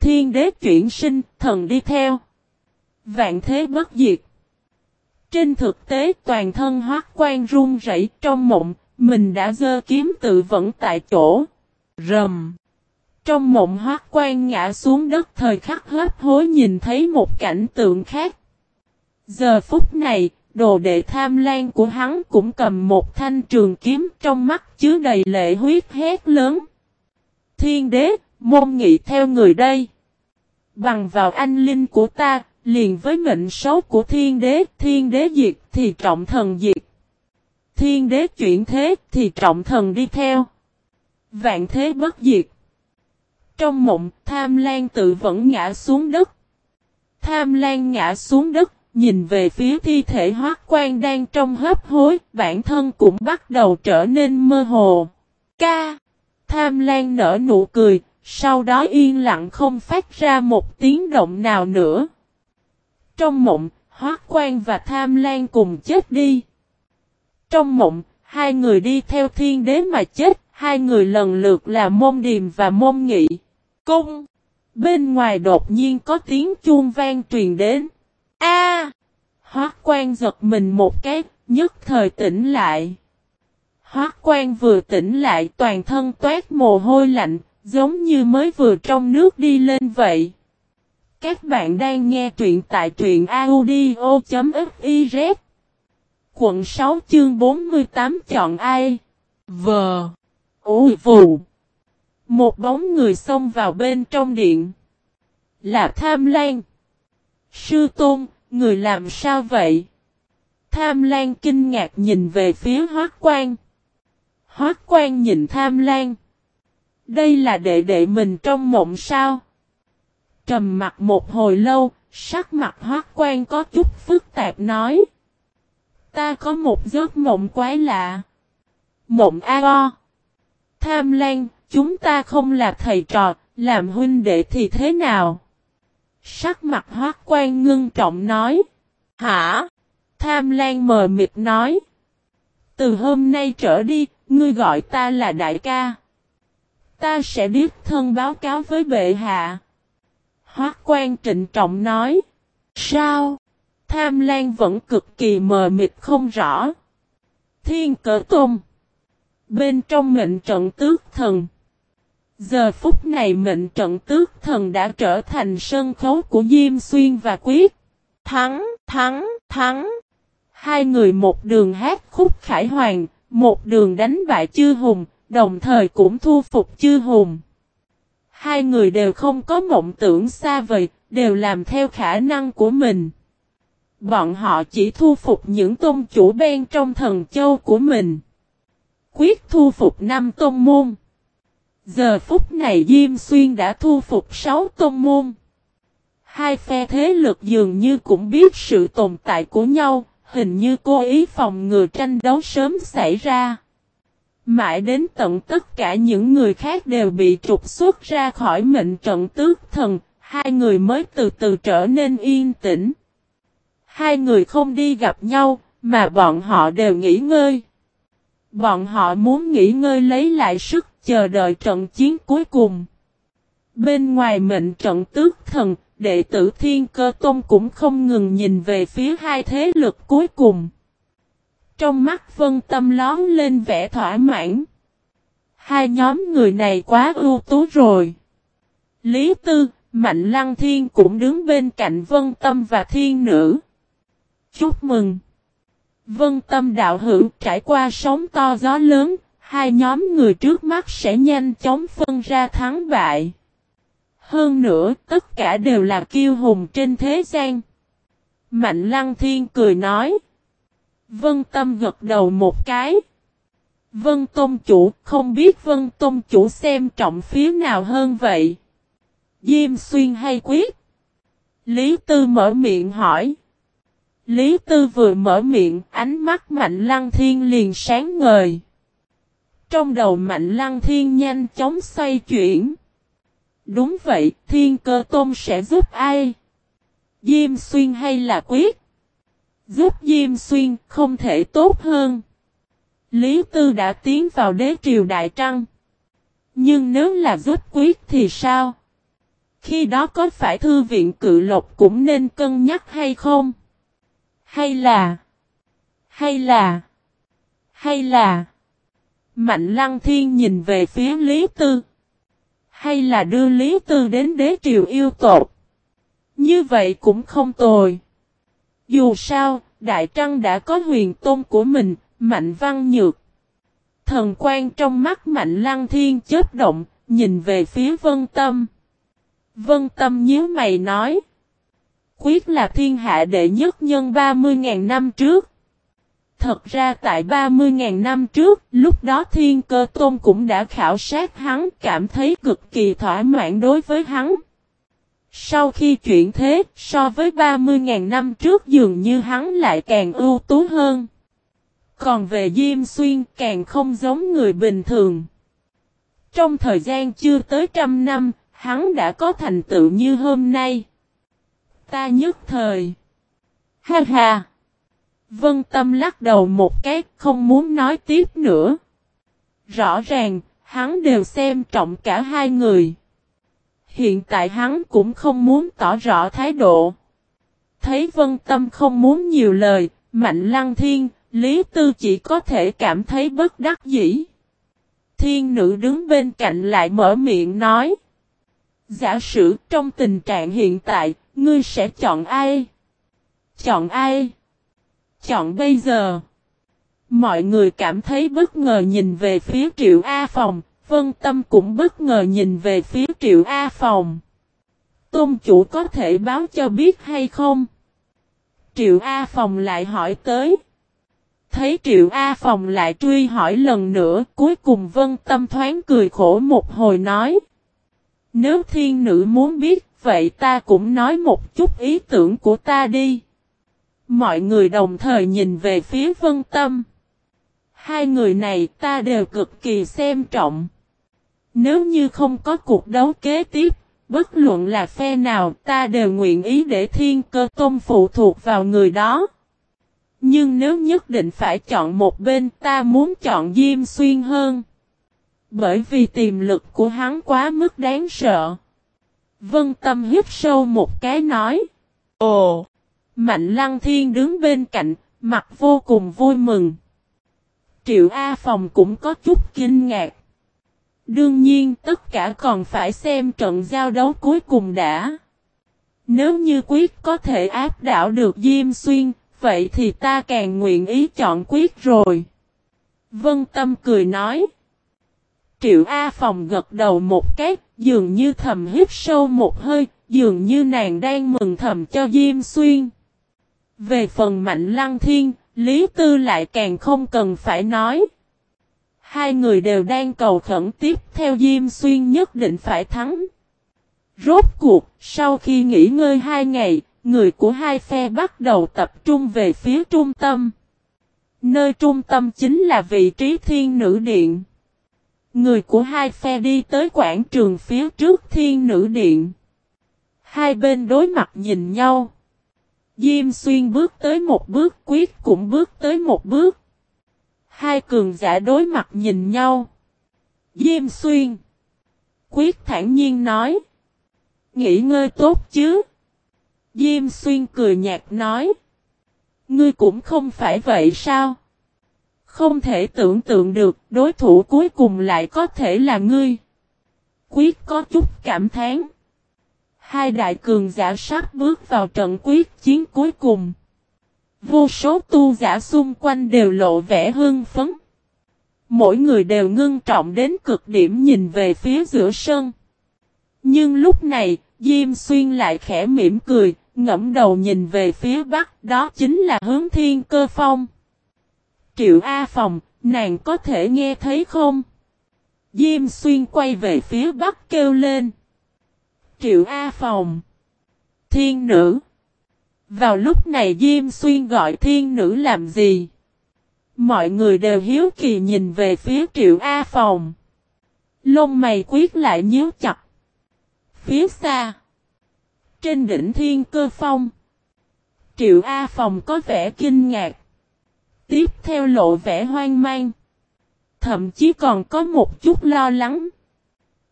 Thiên đế chuyển sinh, thần đi theo. Vạn thế bất diệt. Trên thực tế toàn thân hoác quan run rẩy trong mộng, mình đã dơ kiếm tự vẫn tại chỗ. Rầm. Trong mộng hoác quan ngã xuống đất thời khắc hấp hối nhìn thấy một cảnh tượng khác. Giờ phút này, đồ đệ tham lan của hắn cũng cầm một thanh trường kiếm trong mắt chứa đầy lệ huyết hét lớn. Thiên đế, môn nghị theo người đây. Bằng vào anh linh của ta, liền với mệnh số của thiên đế, thiên đế diệt thì trọng thần diệt. Thiên đế chuyển thế thì trọng thần đi theo. Vạn thế bất diệt. Trong mộng, tham lan tự vẫn ngã xuống đất. Tham lan ngã xuống đất, nhìn về phía thi thể hoác quan đang trong hấp hối, bản thân cũng bắt đầu trở nên mơ hồ. Ca! Tham Lan nở nụ cười, sau đó yên lặng không phát ra một tiếng động nào nữa. Trong mộng, Hoác Quan và Tham Lan cùng chết đi. Trong mộng, hai người đi theo thiên đế mà chết, hai người lần lượt là môn điềm và môn nghị. Cung! Bên ngoài đột nhiên có tiếng chuông vang truyền đến. A! Hoác quan giật mình một cái, nhất thời tỉnh lại. Hoác quan vừa tỉnh lại toàn thân toát mồ hôi lạnh, giống như mới vừa trong nước đi lên vậy. Các bạn đang nghe truyện tại truyện audio.fiz Quận 6 chương 48 chọn ai? Vờ. Ôi vù. Một bóng người xông vào bên trong điện. Là Tham Lan. Sư Tôn, người làm sao vậy? Tham Lan kinh ngạc nhìn về phía Hoác Quan. Hoác Quan nhìn Tham Lan. Đây là đệ đệ mình trong mộng sao? Trầm mặt một hồi lâu, sắc mặt Hoác Quan có chút phức tạp nói. Ta có một giấc mộng quái lạ. Mộng A-o. Tham Lan, chúng ta không là thầy trò, làm huynh đệ thì thế nào? Sắc mặt hoác quan ngưng trọng nói. Hả? Tham Lan mờ mịt nói. Từ hôm nay trở đi, ngươi gọi ta là đại ca. Ta sẽ đích thân báo cáo với bệ hạ. Hoác quan trịnh trọng nói. Sao? Tham Lan vẫn cực kỳ mờ mịt không rõ. Thiên cỡ tôn. Bên trong mệnh trận tước thần. Giờ phút này mệnh trận tước thần đã trở thành sân khấu của Diêm Xuyên và Quyết. Thắng, thắng, thắng. Hai người một đường hát khúc khải hoàng, một đường đánh bại chư hùng, đồng thời cũng thu phục chư hùng. Hai người đều không có mộng tưởng xa vời, đều làm theo khả năng của mình. Bọn họ chỉ thu phục những tôn chủ bên trong thần châu của mình. Quyết thu phục năm tôn môn. Giờ phút này Diêm Xuyên đã thu phục 6 tôn môn. Hai phe thế lực dường như cũng biết sự tồn tại của nhau, hình như cố ý phòng ngừa tranh đấu sớm xảy ra. Mãi đến tận tất cả những người khác đều bị trục xuất ra khỏi mệnh trận tước thần, hai người mới từ từ trở nên yên tĩnh. Hai người không đi gặp nhau, mà bọn họ đều nghỉ ngơi. Bọn họ muốn nghỉ ngơi lấy lại sức chờ đợi trận chiến cuối cùng. Bên ngoài mệnh trận tước thần, đệ tử Thiên Cơ Tôn cũng không ngừng nhìn về phía hai thế lực cuối cùng. Trong mắt Vân Tâm lón lên vẻ thỏa mãn. Hai nhóm người này quá ưu tú rồi. Lý Tư, Mạnh Lăng Thiên cũng đứng bên cạnh Vân Tâm và Thiên Nữ. Chúc mừng! Vân Tâm đạo hữu trải qua sóng to gió lớn, hai nhóm người trước mắt sẽ nhanh chóng phân ra thắng bại. Hơn nữa, tất cả đều là kiêu hùng trên thế gian. Mạnh Lăng Thiên cười nói. Vân Tâm gật đầu một cái. Vân Tôn Chủ, không biết Vân Tôn Chủ xem trọng phía nào hơn vậy? Diêm Xuyên hay Quyết? Lý Tư mở miệng hỏi. Lý Tư vừa mở miệng, ánh mắt Mạnh Lăng Thiên liền sáng ngời. Trong đầu Mạnh Lăng Thiên nhanh chóng xoay chuyển. Đúng vậy, Thiên Cơ Tôn sẽ giúp ai? Diêm Xuyên hay là Quyết? Giúp Diêm Xuyên không thể tốt hơn. Lý Tư đã tiến vào đế triều Đại Trăng. Nhưng nếu là giúp Quyết thì sao? Khi đó có phải thư viện cự lộc cũng nên cân nhắc hay không? Hay là? Hay là? Hay là? Mạnh Lăng Thiên nhìn về phía Lý Tư. Hay là đưa Lý Tư đến đế triều yêu tột? Như vậy cũng không tồi. Dù sao, Đại Trăng đã có huyền tôn của mình, Mạnh Văn Nhược. Thần quan trong mắt Mạnh Lăng Thiên chớp động, nhìn về phía Vân Tâm. Vân Tâm nhíu mày nói. Quyết là thiên hạ đệ nhất nhân 30.000 năm trước. Thật ra tại 30.000 năm trước, lúc đó Thiên Cơ Tôn cũng đã khảo sát hắn, cảm thấy cực kỳ thỏa mãn đối với hắn. Sau khi chuyển thế, so với 30.000 năm trước dường như hắn lại càng ưu tú hơn. Còn về Diêm Xuyên càng không giống người bình thường. Trong thời gian chưa tới trăm năm, hắn đã có thành tựu như hôm nay. Ta nhất thời. Ha ha. Vân Tâm lắc đầu một cái, không muốn nói tiếp nữa. Rõ ràng, hắn đều xem trọng cả hai người. Hiện tại hắn cũng không muốn tỏ rõ thái độ. Thấy Vân Tâm không muốn nhiều lời, Mạnh Lăng Thiên, Lý Tư chỉ có thể cảm thấy bất đắc dĩ. Thiên nữ đứng bên cạnh lại mở miệng nói. Giả sử trong tình trạng hiện tại, ngươi sẽ chọn ai? Chọn ai? Chọn bây giờ. Mọi người cảm thấy bất ngờ nhìn về phía triệu A phòng, Vân Tâm cũng bất ngờ nhìn về phía triệu A phòng. Tôn chủ có thể báo cho biết hay không? Triệu A phòng lại hỏi tới. Thấy Triệu A Phòng lại truy hỏi lần nữa, cuối cùng Vân Tâm thoáng cười khổ một hồi nói. Nếu thiên nữ muốn biết, vậy ta cũng nói một chút ý tưởng của ta đi. Mọi người đồng thời nhìn về phía Vân Tâm. Hai người này ta đều cực kỳ xem trọng. Nếu như không có cuộc đấu kế tiếp, bất luận là phe nào ta đều nguyện ý để thiên cơ tôn phụ thuộc vào người đó. Nhưng nếu nhất định phải chọn một bên ta muốn chọn Diêm Xuyên hơn. Bởi vì tiềm lực của hắn quá mức đáng sợ. Vân Tâm hít sâu một cái nói. Ồ! Mạnh Lăng Thiên đứng bên cạnh, mặt vô cùng vui mừng. Triệu A Phòng cũng có chút kinh ngạc. Đương nhiên tất cả còn phải xem trận giao đấu cuối cùng đã. Nếu như quyết có thể áp đảo được Diêm Xuyên, vậy thì ta càng nguyện ý chọn quyết rồi. Vân Tâm cười nói. Triệu A Phòng gật đầu một cái, dường như thầm hít sâu một hơi, dường như nàng đang mừng thầm cho Diêm Xuyên. Về phần Mạnh Lăng Thiên, Lý Tư lại càng không cần phải nói. Hai người đều đang cầu khẩn tiếp theo Diêm Xuyên nhất định phải thắng. Rốt cuộc, sau khi nghỉ ngơi hai ngày, người của hai phe bắt đầu tập trung về phía trung tâm. Nơi trung tâm chính là vị trí thiên nữ điện. Người của hai phe đi tới quảng trường phía trước thiên nữ điện. Hai bên đối mặt nhìn nhau. Diêm xuyên bước tới một bước quyết cũng bước tới một bước. Hai cường giả đối mặt nhìn nhau. Diêm xuyên. Quyết thản nhiên nói. Nghỉ ngơi tốt chứ. Diêm xuyên cười nhạt nói. Ngươi cũng không phải vậy sao? Không thể tưởng tượng được đối thủ cuối cùng lại có thể là ngươi. Quyết có chút cảm thán. Hai đại cường giả sắp bước vào trận quyết chiến cuối cùng. Vô số tu giả xung quanh đều lộ vẻ hưng phấn. Mỗi người đều ngưng trọng đến cực điểm nhìn về phía giữa sân. Nhưng lúc này, Diêm Xuyên lại khẽ mỉm cười, ngẫm đầu nhìn về phía bắc, đó chính là hướng thiên cơ phong. Triệu A Phòng, nàng có thể nghe thấy không? Diêm Xuyên quay về phía bắc kêu lên. Triệu A Phòng. Thiên nữ. Vào lúc này Diêm Xuyên gọi thiên nữ làm gì? Mọi người đều hiếu kỳ nhìn về phía Triệu A Phòng. Lông mày quyết lại nhíu chặt. Phía xa. Trên đỉnh thiên cơ phong. Triệu A Phòng có vẻ kinh ngạc. Tiếp theo lộ vẻ hoang mang. Thậm chí còn có một chút lo lắng.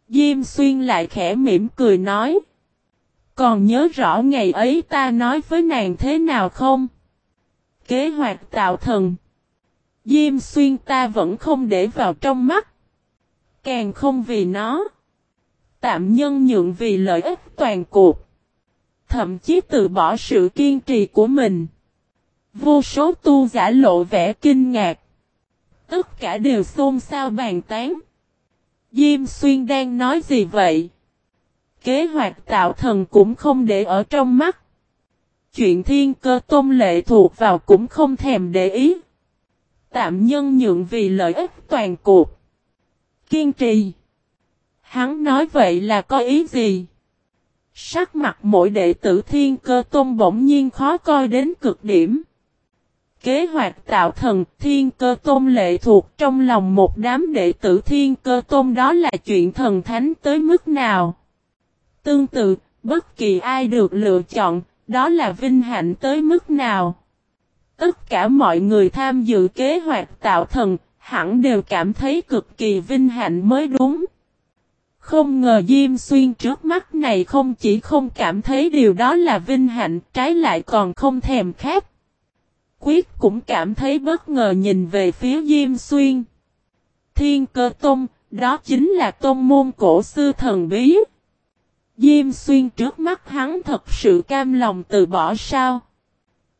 Diêm xuyên lại khẽ mỉm cười nói. Còn nhớ rõ ngày ấy ta nói với nàng thế nào không? Kế hoạch tạo thần. Diêm xuyên ta vẫn không để vào trong mắt. Càng không vì nó. Tạm nhân nhượng vì lợi ích toàn cuộc. Thậm chí từ bỏ sự kiên trì của mình. Vô số tu giả lộ vẻ kinh ngạc. Tất cả đều xôn xao bàn tán. Diêm xuyên đang nói gì vậy? Kế hoạch tạo thần cũng không để ở trong mắt. Chuyện thiên cơ tôn lệ thuộc vào cũng không thèm để ý. Tạm nhân nhượng vì lợi ích toàn cuộc. Kiên trì. Hắn nói vậy là có ý gì? Sắc mặt mỗi đệ tử thiên cơ tôn bỗng nhiên khó coi đến cực điểm. Kế hoạch tạo thần thiên cơ tôn lệ thuộc trong lòng một đám đệ tử thiên cơ tôn đó là chuyện thần thánh tới mức nào. Tương tự, bất kỳ ai được lựa chọn, đó là vinh hạnh tới mức nào. Tất cả mọi người tham dự kế hoạch tạo thần, hẳn đều cảm thấy cực kỳ vinh hạnh mới đúng. Không ngờ Diêm Xuyên trước mắt này không chỉ không cảm thấy điều đó là vinh hạnh, trái lại còn không thèm khác. Quyết cũng cảm thấy bất ngờ nhìn về phía Diêm Xuyên. Thiên cơ Tông, đó chính là Tông môn cổ sư thần bí. Diêm Xuyên trước mắt hắn thật sự cam lòng từ bỏ sao.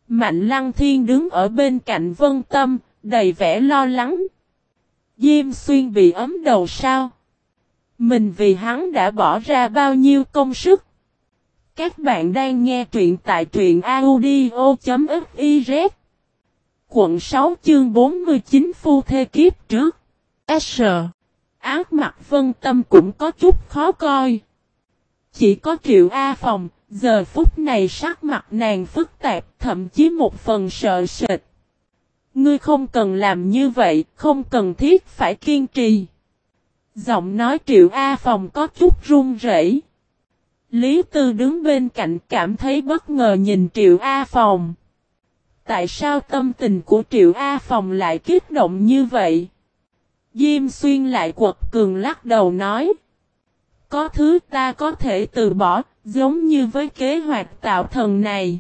Mạnh Lăng Thiên đứng ở bên cạnh Vân Tâm, đầy vẻ lo lắng. Diêm Xuyên bị ấm đầu sao? Mình vì hắn đã bỏ ra bao nhiêu công sức? Các bạn đang nghe truyện tại truyện audio.fiz Quận 6 chương 49 Phu Thê Kiếp trước S. Ác mặt vân tâm cũng có chút khó coi. Chỉ có triệu A phòng, giờ phút này sắc mặt nàng phức tạp, thậm chí một phần sợ sệt. Ngươi không cần làm như vậy, không cần thiết phải kiên trì. Giọng nói triệu A phòng có chút run rẩy. Lý Tư đứng bên cạnh cảm thấy bất ngờ nhìn triệu A phòng. Tại sao tâm tình của triệu A phòng lại kích động như vậy? Diêm xuyên lại quật cường lắc đầu nói. Có thứ ta có thể từ bỏ, giống như với kế hoạch tạo thần này.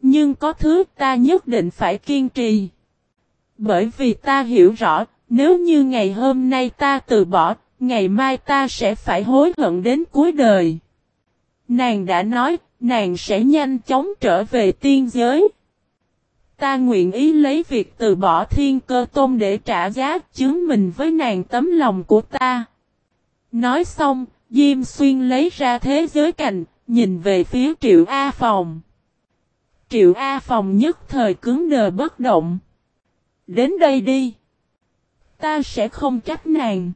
Nhưng có thứ ta nhất định phải kiên trì. Bởi vì ta hiểu rõ, nếu như ngày hôm nay ta từ bỏ, ngày mai ta sẽ phải hối hận đến cuối đời. Nàng đã nói, nàng sẽ nhanh chóng trở về tiên giới. Ta nguyện ý lấy việc từ bỏ thiên cơ tôn để trả giá chứng minh với nàng tấm lòng của ta. Nói xong, Diêm Xuyên lấy ra thế giới cành, nhìn về phía Triệu A Phòng. Triệu A Phòng nhất thời cứng đờ bất động. Đến đây đi. Ta sẽ không trách nàng.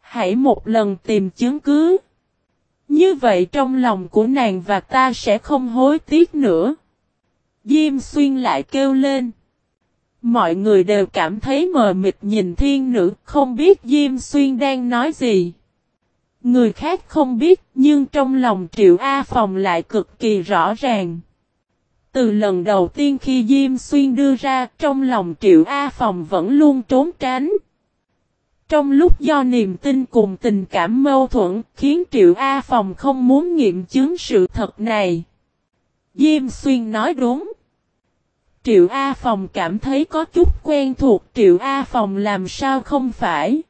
Hãy một lần tìm chứng cứ. Như vậy trong lòng của nàng và ta sẽ không hối tiếc nữa. Diêm xuyên lại kêu lên. Mọi người đều cảm thấy mờ mịt nhìn thiên nữ, không biết Diêm Xuyên đang nói gì. Người khác không biết, nhưng trong lòng Triệu A Phòng lại cực kỳ rõ ràng. Từ lần đầu tiên khi Diêm Xuyên đưa ra, trong lòng Triệu A Phòng vẫn luôn trốn tránh. Trong lúc do niềm tin cùng tình cảm mâu thuẫn, khiến Triệu A Phòng không muốn nghiệm chứng sự thật này. Diêm Xuyên nói đúng. Triệu A Phòng cảm thấy có chút quen thuộc Triệu A Phòng làm sao không phải.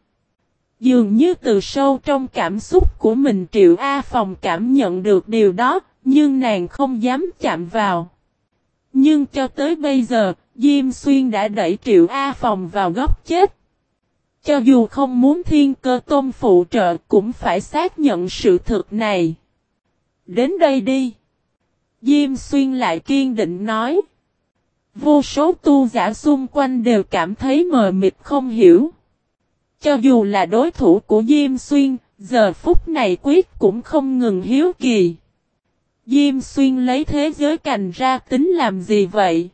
Dường như từ sâu trong cảm xúc của mình Triệu A Phòng cảm nhận được điều đó, nhưng nàng không dám chạm vào. Nhưng cho tới bây giờ, Diêm Xuyên đã đẩy Triệu A Phòng vào góc chết. Cho dù không muốn thiên cơ tôn phụ trợ cũng phải xác nhận sự thực này. Đến đây đi. Diêm Xuyên lại kiên định nói. Vô số tu giả xung quanh đều cảm thấy mờ mịt không hiểu. Cho dù là đối thủ của Diêm Xuyên, giờ phút này quyết cũng không ngừng hiếu kỳ. Diêm Xuyên lấy thế giới cành ra tính làm gì vậy?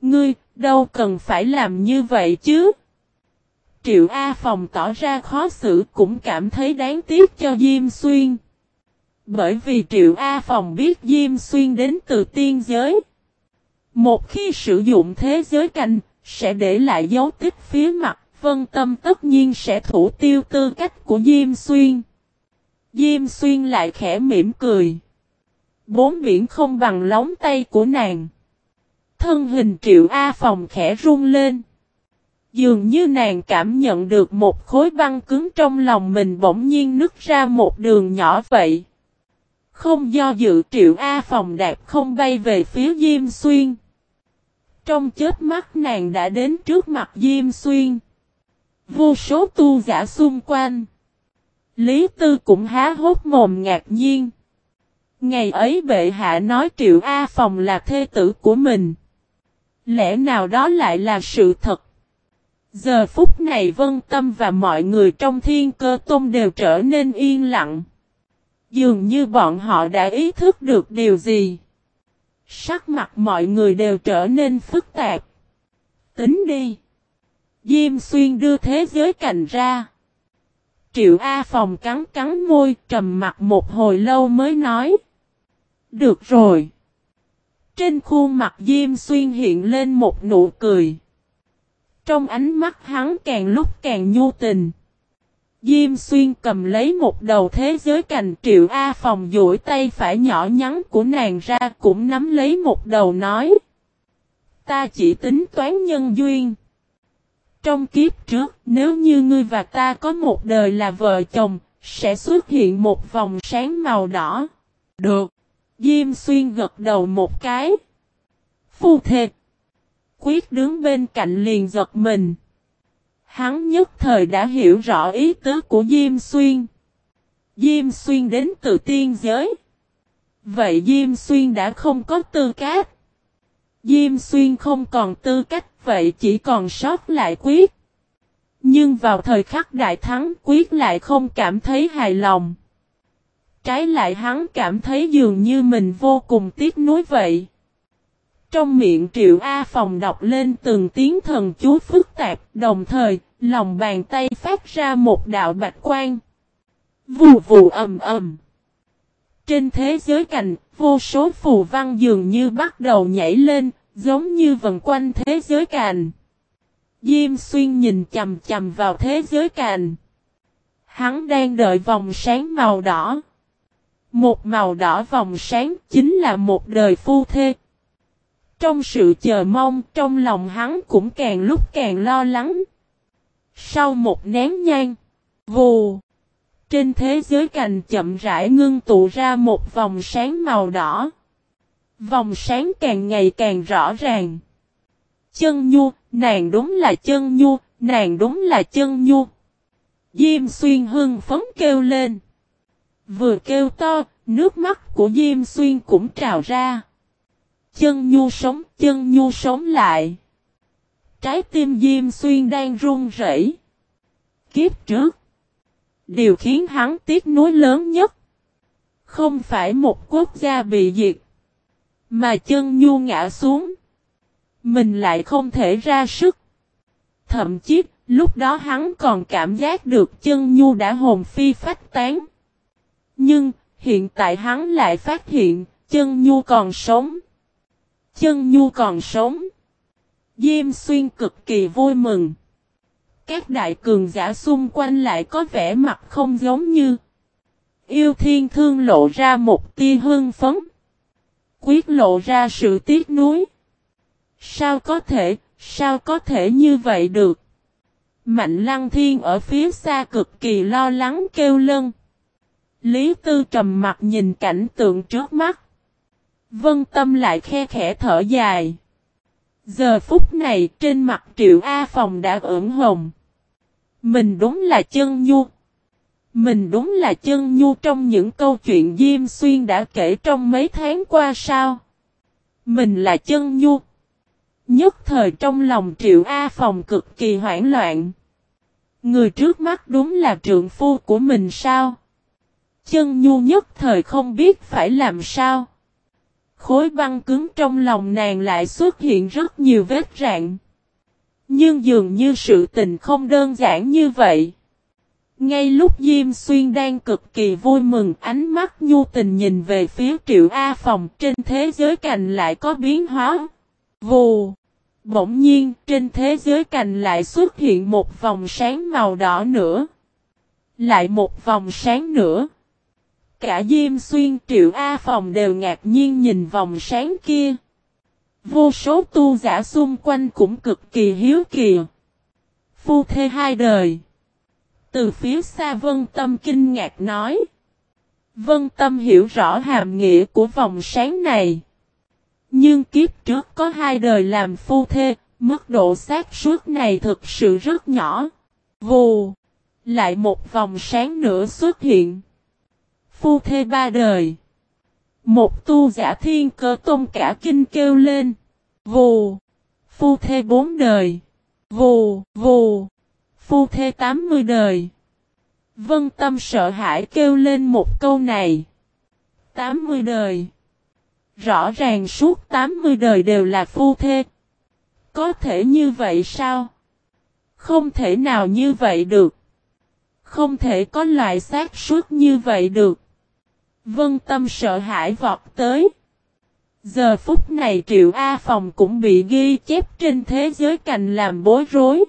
Ngươi, đâu cần phải làm như vậy chứ? Triệu A Phòng tỏ ra khó xử cũng cảm thấy đáng tiếc cho Diêm Xuyên. Bởi vì Triệu A Phòng biết Diêm Xuyên đến từ tiên giới. Một khi sử dụng thế giới canh, sẽ để lại dấu tích phía mặt, vân tâm tất nhiên sẽ thủ tiêu tư cách của Diêm Xuyên. Diêm Xuyên lại khẽ mỉm cười. Bốn biển không bằng lóng tay của nàng. Thân hình triệu A phòng khẽ run lên. Dường như nàng cảm nhận được một khối băng cứng trong lòng mình bỗng nhiên nứt ra một đường nhỏ vậy. Không do dự triệu A phòng đạp không bay về phía Diêm Xuyên. Trong chết mắt nàng đã đến trước mặt Diêm Xuyên. Vô số tu giả xung quanh. Lý Tư cũng há hốt mồm ngạc nhiên. Ngày ấy bệ hạ nói Triệu A Phòng là thê tử của mình. Lẽ nào đó lại là sự thật? Giờ phút này Vân Tâm và mọi người trong thiên cơ tôn đều trở nên yên lặng. Dường như bọn họ đã ý thức được điều gì. Sắc mặt mọi người đều trở nên phức tạp. Tính đi. Diêm xuyên đưa thế giới cạnh ra. Triệu A Phòng cắn cắn môi, trầm mặt một hồi lâu mới nói. Được rồi. Trên khuôn mặt Diêm Xuyên hiện lên một nụ cười. Trong ánh mắt hắn càng lúc càng nhu tình. Diêm Xuyên cầm lấy một đầu thế giới cành triệu A phòng duỗi tay phải nhỏ nhắn của nàng ra cũng nắm lấy một đầu nói. Ta chỉ tính toán nhân duyên. Trong kiếp trước, nếu như ngươi và ta có một đời là vợ chồng, sẽ xuất hiện một vòng sáng màu đỏ. Được. Diêm Xuyên gật đầu một cái. Phu thề. Quyết đứng bên cạnh liền giật mình. Hắn nhất thời đã hiểu rõ ý tứ của Diêm Xuyên. Diêm Xuyên đến từ tiên giới. Vậy Diêm Xuyên đã không có tư cách. Diêm Xuyên không còn tư cách, vậy chỉ còn sót lại quyết. Nhưng vào thời khắc đại thắng, quyết lại không cảm thấy hài lòng. Trái lại hắn cảm thấy dường như mình vô cùng tiếc nuối vậy. Trong miệng triệu A phòng đọc lên từng tiếng thần chú phức tạp, đồng thời, lòng bàn tay phát ra một đạo bạch quan Vù vù ầm ầm. Trên thế giới cành, vô số phù văn dường như bắt đầu nhảy lên, giống như vần quanh thế giới cành. Diêm xuyên nhìn chầm chầm vào thế giới cành. Hắn đang đợi vòng sáng màu đỏ. Một màu đỏ vòng sáng chính là một đời phu thê. Trong sự chờ mong, trong lòng hắn cũng càng lúc càng lo lắng. Sau một nén nhang, vù, trên thế giới cành chậm rãi ngưng tụ ra một vòng sáng màu đỏ. Vòng sáng càng ngày càng rõ ràng. Chân nhu, nàng đúng là chân nhu, nàng đúng là chân nhu. Diêm xuyên hưng phấn kêu lên. Vừa kêu to, nước mắt của Diêm xuyên cũng trào ra. Chân nhu sống, chân nhu sống lại. Trái tim Diêm Xuyên đang run rẩy. Kiếp trước. Điều khiến hắn tiếc nuối lớn nhất. Không phải một quốc gia bị diệt. Mà chân nhu ngã xuống. Mình lại không thể ra sức. Thậm chí, lúc đó hắn còn cảm giác được chân nhu đã hồn phi phách tán. Nhưng, hiện tại hắn lại phát hiện, chân nhu còn sống. Chân nhu còn sống. Diêm xuyên cực kỳ vui mừng. Các đại cường giả xung quanh lại có vẻ mặt không giống như. Yêu thiên thương lộ ra một tia hương phấn. Quyết lộ ra sự tiếc nuối. Sao có thể, sao có thể như vậy được? Mạnh lăng thiên ở phía xa cực kỳ lo lắng kêu lân. Lý tư trầm mặt nhìn cảnh tượng trước mắt. Vân tâm lại khe khẽ thở dài. Giờ phút này trên mặt triệu A phòng đã ửng hồng. Mình đúng là chân nhu. Mình đúng là chân nhu trong những câu chuyện Diêm Xuyên đã kể trong mấy tháng qua sao. Mình là chân nhu. Nhất thời trong lòng triệu A phòng cực kỳ hoảng loạn. Người trước mắt đúng là trượng phu của mình sao? Chân nhu nhất thời không biết phải làm sao. Khối băng cứng trong lòng nàng lại xuất hiện rất nhiều vết rạn. Nhưng dường như sự tình không đơn giản như vậy. Ngay lúc Diêm Xuyên đang cực kỳ vui mừng, ánh mắt nhu tình nhìn về phía triệu A phòng, trên thế giới cành lại có biến hóa. Vù! Bỗng nhiên, trên thế giới cành lại xuất hiện một vòng sáng màu đỏ nữa. Lại một vòng sáng nữa. Cả Diêm Xuyên Triệu A Phòng đều ngạc nhiên nhìn vòng sáng kia. Vô số tu giả xung quanh cũng cực kỳ hiếu kỳ. Phu thê hai đời. Từ phía xa Vân Tâm kinh ngạc nói. Vân Tâm hiểu rõ hàm nghĩa của vòng sáng này. Nhưng kiếp trước có hai đời làm phu thê, mức độ xác suốt này thực sự rất nhỏ. Vù! Lại một vòng sáng nữa xuất hiện phu thê ba đời. Một tu giả thiên cơ tôn cả kinh kêu lên. Vù. Phu thê bốn đời. Vù, vù. Phu thê tám mươi đời. Vân Tâm sợ hãi kêu lên một câu này. 80 đời. Rõ ràng suốt 80 đời đều là phu thê. Có thể như vậy sao? Không thể nào như vậy được. Không thể có loại xác suốt như vậy được. Vân Tâm sợ hãi vọt tới. Giờ phút này Triệu A Phòng cũng bị ghi chép trên thế giới cành làm bối rối.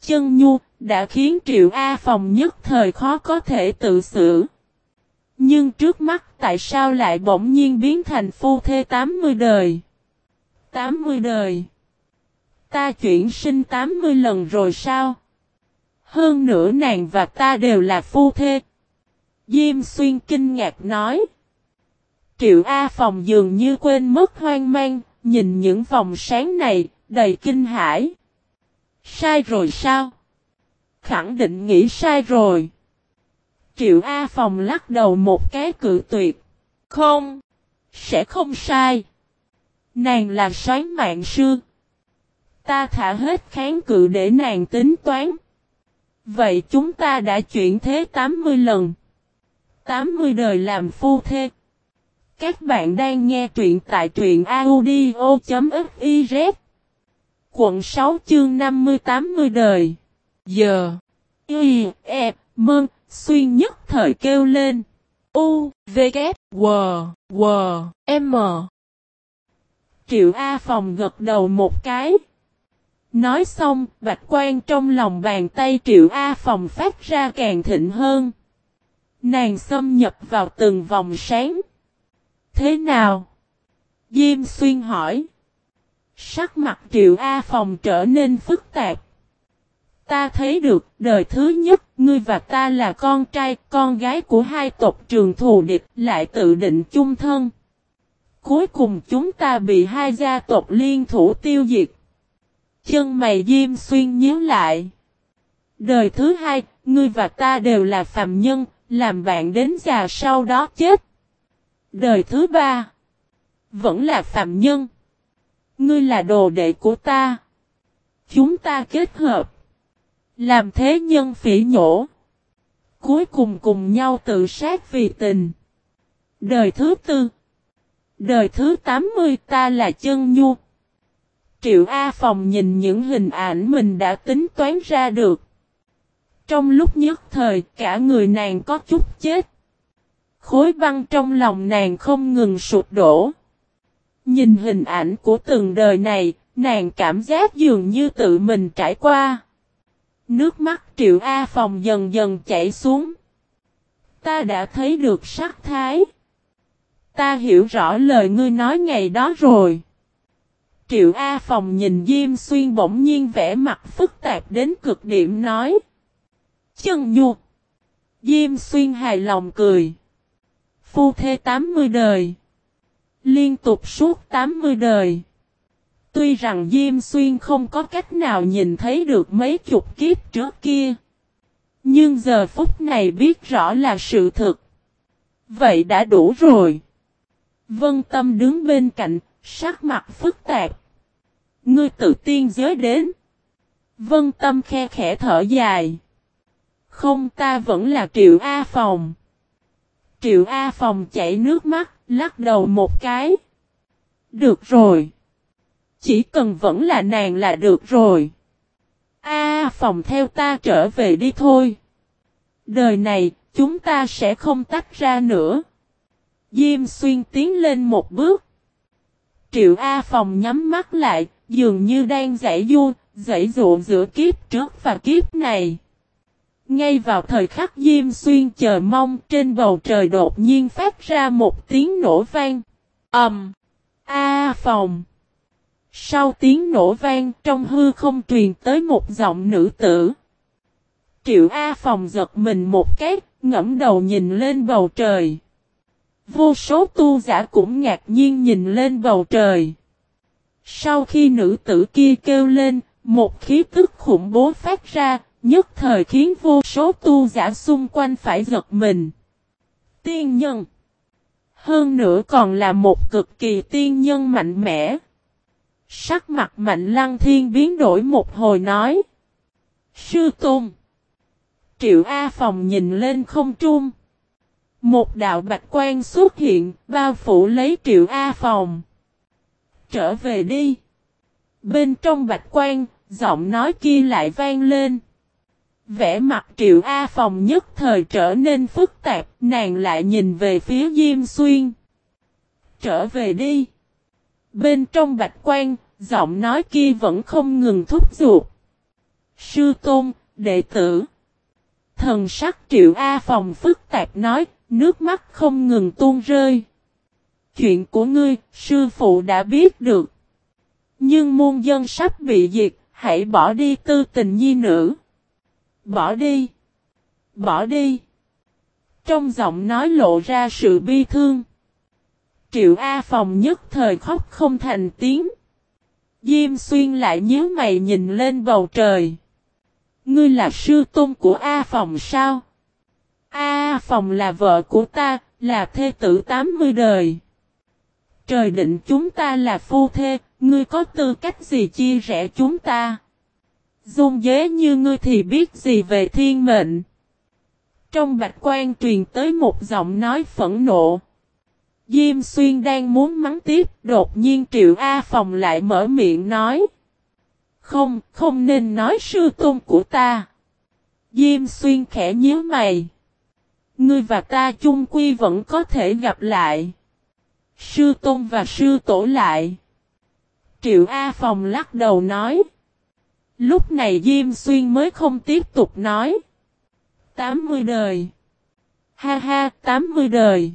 Chân Nhu đã khiến Triệu A Phòng nhất thời khó có thể tự xử. Nhưng trước mắt tại sao lại bỗng nhiên biến thành phu thê 80 đời? 80 đời. Ta chuyển sinh 80 lần rồi sao? Hơn nữa nàng và ta đều là phu thê. Diêm xuyên kinh ngạc nói. Triệu A phòng dường như quên mất hoang mang, nhìn những vòng sáng này, đầy kinh hãi. Sai rồi sao? Khẳng định nghĩ sai rồi. Triệu A phòng lắc đầu một cái cự tuyệt. Không, sẽ không sai. Nàng là xoán mạng sư. Ta thả hết kháng cự để nàng tính toán. Vậy chúng ta đã chuyển thế 80 lần. 80 đời làm phu thê. Các bạn đang nghe truyện tại truyện audio.fiz Quận 6 chương 50-80 đời. Giờ. Y, E, Mơn, Xuyên nhất thời kêu lên. U, V, K, W, W, M. Triệu A Phòng gật đầu một cái. Nói xong, bạch quan trong lòng bàn tay Triệu A Phòng phát ra càng thịnh hơn. Nàng xâm nhập vào từng vòng sáng Thế nào? Diêm xuyên hỏi. Sắc mặt triệu A phòng trở nên phức tạp. Ta thấy được, đời thứ nhất, ngươi và ta là con trai, con gái của hai tộc trường thù địch, lại tự định chung thân. Cuối cùng chúng ta bị hai gia tộc liên thủ tiêu diệt. Chân mày diêm xuyên nhớ lại. Đời thứ hai, ngươi và ta đều là phàm nhân, làm bạn đến già sau đó chết. Đời thứ ba. Vẫn là phạm nhân. Ngươi là đồ đệ của ta. Chúng ta kết hợp. Làm thế nhân phỉ nhổ. Cuối cùng cùng nhau tự sát vì tình. Đời thứ tư. Đời thứ 80 ta là chân nhu. Triệu A Phòng nhìn những hình ảnh mình đã tính toán ra được. Trong lúc nhất thời cả người nàng có chút chết. Khối băng trong lòng nàng không ngừng sụp đổ. Nhìn hình ảnh của từng đời này, nàng cảm giác dường như tự mình trải qua. Nước mắt triệu A phòng dần dần chảy xuống. Ta đã thấy được sắc thái. Ta hiểu rõ lời ngươi nói ngày đó rồi. Triệu A phòng nhìn Diêm Xuyên bỗng nhiên vẽ mặt phức tạp đến cực điểm nói. Chân nhuột. Diêm Xuyên hài lòng cười. Phu thê 80 đời. Liên tục suốt 80 đời. Tuy rằng Diêm Xuyên không có cách nào nhìn thấy được mấy chục kiếp trước kia. Nhưng giờ phút này biết rõ là sự thực. Vậy đã đủ rồi. Vân Tâm đứng bên cạnh, sắc mặt phức tạp. Ngươi tự tiên giới đến. Vân Tâm khe khẽ thở dài. Không ta vẫn là triệu A phòng. Triệu A Phòng chảy nước mắt, lắc đầu một cái. Được rồi. Chỉ cần vẫn là nàng là được rồi. A Phòng theo ta trở về đi thôi. Đời này, chúng ta sẽ không tách ra nữa. Diêm xuyên tiến lên một bước. Triệu A Phòng nhắm mắt lại, dường như đang giải du, giải dụ giữa kiếp trước và kiếp này. Ngay vào thời khắc Diêm Xuyên chờ mong trên bầu trời đột nhiên phát ra một tiếng nổ vang. ầm, um, A phòng. Sau tiếng nổ vang trong hư không truyền tới một giọng nữ tử. Triệu A phòng giật mình một cái, ngẫm đầu nhìn lên bầu trời. Vô số tu giả cũng ngạc nhiên nhìn lên bầu trời. Sau khi nữ tử kia kêu lên, một khí tức khủng bố phát ra, Nhất thời khiến vô số tu giả xung quanh phải giật mình. Tiên nhân. Hơn nữa còn là một cực kỳ tiên nhân mạnh mẽ. Sắc mặt mạnh lăng thiên biến đổi một hồi nói. Sư Tôn. Triệu A Phòng nhìn lên không trung. Một đạo bạch quan xuất hiện, bao phủ lấy Triệu A Phòng. Trở về đi. Bên trong bạch quan, giọng nói kia lại vang lên. Vẽ mặt Triệu A Phòng nhất thời trở nên phức tạp, nàng lại nhìn về phía Diêm Xuyên. Trở về đi. Bên trong bạch quan, giọng nói kia vẫn không ngừng thúc giục. Sư Tôn, đệ tử. Thần sắc Triệu A Phòng phức tạp nói, nước mắt không ngừng tuôn rơi. Chuyện của ngươi, sư phụ đã biết được. Nhưng muôn dân sắp bị diệt, hãy bỏ đi tư tình nhi nữ. Bỏ đi. Bỏ đi. Trong giọng nói lộ ra sự bi thương. Triệu A Phòng nhất thời khóc không thành tiếng. Diêm xuyên lại nhớ mày nhìn lên bầu trời. Ngươi là sư tôn của A Phòng sao? A Phòng là vợ của ta, là thê tử 80 đời. Trời định chúng ta là phu thê, ngươi có tư cách gì chia rẽ chúng ta? Dung dế như ngươi thì biết gì về thiên mệnh? Trong bạch quan truyền tới một giọng nói phẫn nộ. Diêm xuyên đang muốn mắng tiếp, đột nhiên triệu A phòng lại mở miệng nói. Không, không nên nói sư tôn của ta. Diêm xuyên khẽ nhíu mày. Ngươi và ta chung quy vẫn có thể gặp lại. Sư tôn và sư tổ lại. Triệu A Phòng lắc đầu nói. Lúc này Diêm Xuyên mới không tiếp tục nói. 80 đời. Ha ha, 80 đời.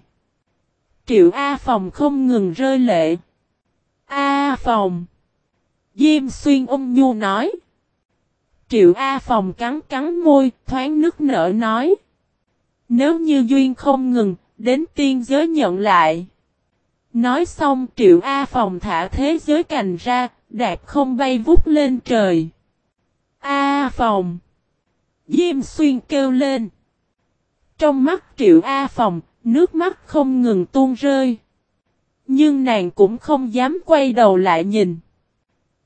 Triệu A Phòng không ngừng rơi lệ. A Phòng. Diêm Xuyên ôm nhu nói. Triệu A Phòng cắn cắn môi, thoáng nước nở nói. Nếu như Duyên không ngừng, đến tiên giới nhận lại. Nói xong Triệu A Phòng thả thế giới cành ra, đạp không bay vút lên trời. A Phòng. Diêm Xuyên kêu lên. Trong mắt Triệu A Phòng, nước mắt không ngừng tuôn rơi. Nhưng nàng cũng không dám quay đầu lại nhìn.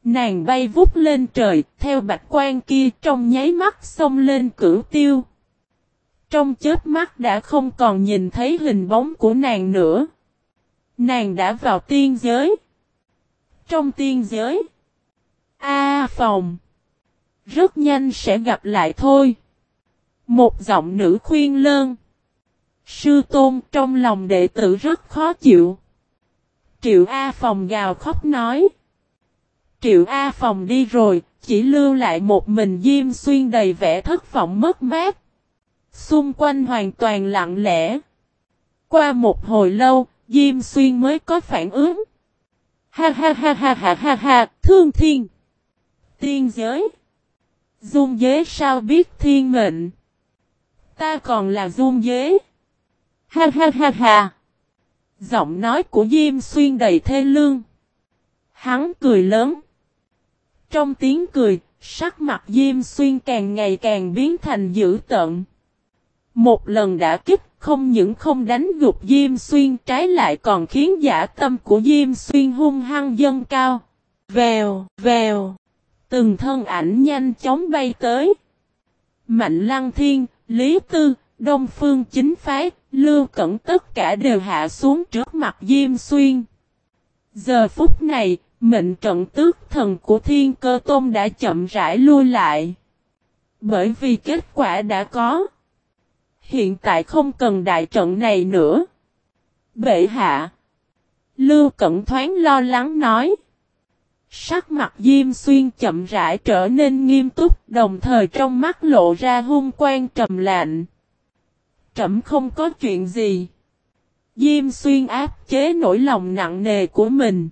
Nàng bay vút lên trời, theo bạch quan kia trong nháy mắt xông lên cửu tiêu. Trong chết mắt đã không còn nhìn thấy hình bóng của nàng nữa. Nàng đã vào tiên giới. Trong tiên giới. A phòng. Rất nhanh sẽ gặp lại thôi. Một giọng nữ khuyên lơn. Sư tôn trong lòng đệ tử rất khó chịu. Triệu A phòng gào khóc nói. Triệu A phòng đi rồi, chỉ lưu lại một mình Diêm Xuyên đầy vẻ thất vọng mất mát. Xung quanh hoàn toàn lặng lẽ. Qua một hồi lâu, Diêm Xuyên mới có phản ứng. Ha ha ha ha ha ha ha, thương thiên. Tiên giới. Dung dế sao biết thiên mệnh. Ta còn là dung dế Ha ha ha ha. Giọng nói của Diêm Xuyên đầy thê lương. Hắn cười lớn. Trong tiếng cười, sắc mặt Diêm Xuyên càng ngày càng biến thành dữ tợn. Một lần đã kích không những không đánh gục Diêm Xuyên trái lại còn khiến giả tâm của Diêm Xuyên hung hăng dâng cao. Vèo, vèo. Từng thân ảnh nhanh chóng bay tới. Mạnh Lăng Thiên, Lý Tư, Đông Phương Chính Phái, Lưu Cẩn tất cả đều hạ xuống trước mặt Diêm Xuyên. Giờ phút này, mệnh trận tước thần của Thiên Cơ Tôn đã chậm rãi lui lại. Bởi vì kết quả đã có. Hiện tại không cần đại trận này nữa. Bệ hạ. Lưu Cẩn thoáng lo lắng nói. Sắc mặt Diêm Xuyên chậm rãi trở nên nghiêm túc, đồng thời trong mắt lộ ra hung quan trầm lạnh. Trầm không có chuyện gì. Diêm Xuyên áp chế nỗi lòng nặng nề của mình.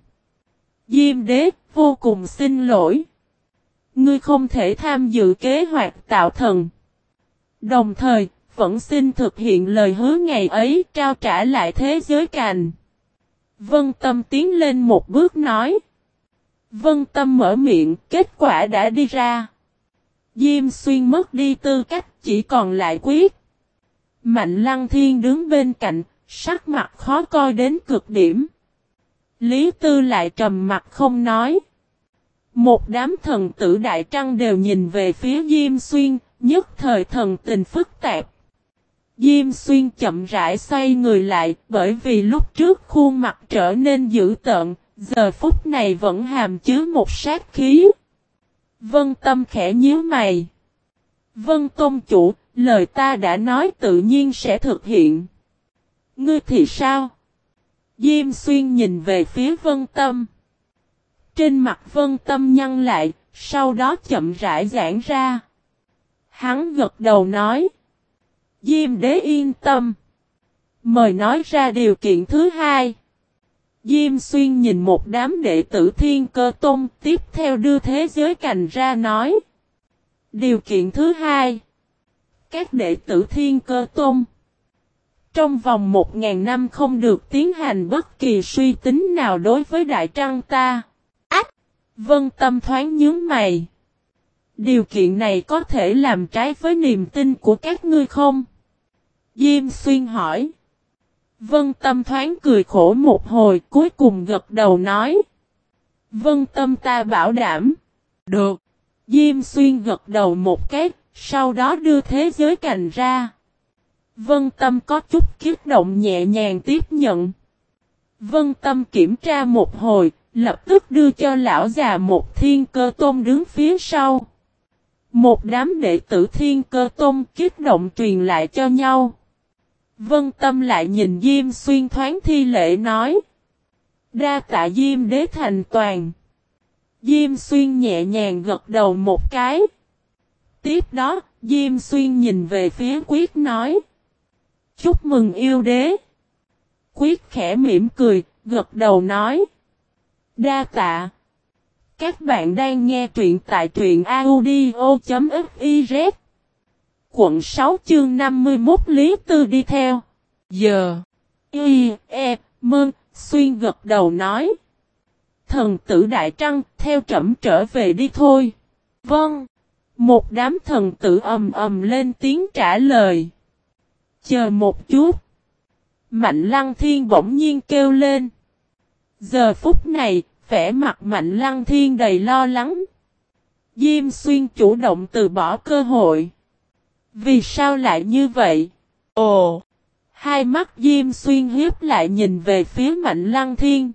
Diêm đế, vô cùng xin lỗi. Ngươi không thể tham dự kế hoạch tạo thần. Đồng thời, vẫn xin thực hiện lời hứa ngày ấy trao trả lại thế giới cành. Vân Tâm tiến lên một bước nói. Vân Tâm mở miệng, kết quả đã đi ra. Diêm xuyên mất đi tư cách, chỉ còn lại quyết. Mạnh Lăng Thiên đứng bên cạnh, sắc mặt khó coi đến cực điểm. Lý Tư lại trầm mặt không nói. Một đám thần tử đại trăng đều nhìn về phía Diêm Xuyên, nhất thời thần tình phức tạp. Diêm xuyên chậm rãi xoay người lại bởi vì lúc trước khuôn mặt trở nên dữ tợn, giờ phút này vẫn hàm chứa một sát khí. Vân tâm khẽ nhíu mày. Vân tôn chủ, lời ta đã nói tự nhiên sẽ thực hiện. Ngươi thì sao? Diêm xuyên nhìn về phía vân tâm. Trên mặt vân tâm nhăn lại, sau đó chậm rãi giãn ra. Hắn gật đầu nói. Diêm đế yên tâm. Mời nói ra điều kiện thứ hai. Diêm xuyên nhìn một đám đệ tử thiên cơ tôn tiếp theo đưa thế giới cành ra nói. Điều kiện thứ hai. Các đệ tử thiên cơ tôn. Trong vòng một ngàn năm không được tiến hành bất kỳ suy tính nào đối với Đại Trăng ta. Ách! Vân tâm thoáng nhướng mày. Điều kiện này có thể làm trái với niềm tin của các ngươi không? Diêm xuyên hỏi. Vân tâm thoáng cười khổ một hồi cuối cùng gật đầu nói. Vân tâm ta bảo đảm. Được. Diêm xuyên gật đầu một cái, sau đó đưa thế giới cành ra. Vân tâm có chút kiếp động nhẹ nhàng tiếp nhận. Vân tâm kiểm tra một hồi, lập tức đưa cho lão già một thiên cơ tôm đứng phía sau. Một đám đệ tử thiên cơ tôm kiếp động truyền lại cho nhau. Vân tâm lại nhìn Diêm xuyên thoáng thi lễ nói. Đa tạ Diêm đế thành toàn. Diêm xuyên nhẹ nhàng gật đầu một cái. Tiếp đó, Diêm xuyên nhìn về phía quyết nói. Chúc mừng yêu đế. Quyết khẽ mỉm cười, gật đầu nói. Đa tạ. Các bạn đang nghe truyện tại truyện audio.fif Quận 6 chương 51 Lý Tư đi theo. Giờ. Y, E, Mơn, Xuyên gật đầu nói. Thần tử Đại Trăng, theo trẩm trở về đi thôi. Vâng. Một đám thần tử ầm ầm lên tiếng trả lời. Chờ một chút. Mạnh lăng thiên bỗng nhiên kêu lên. Giờ phút này, vẻ mặt mạnh lăng thiên đầy lo lắng. Diêm xuyên chủ động từ bỏ cơ hội. Vì sao lại như vậy? Ồ! Hai mắt Diêm xuyên hiếp lại nhìn về phía mạnh lăng thiên.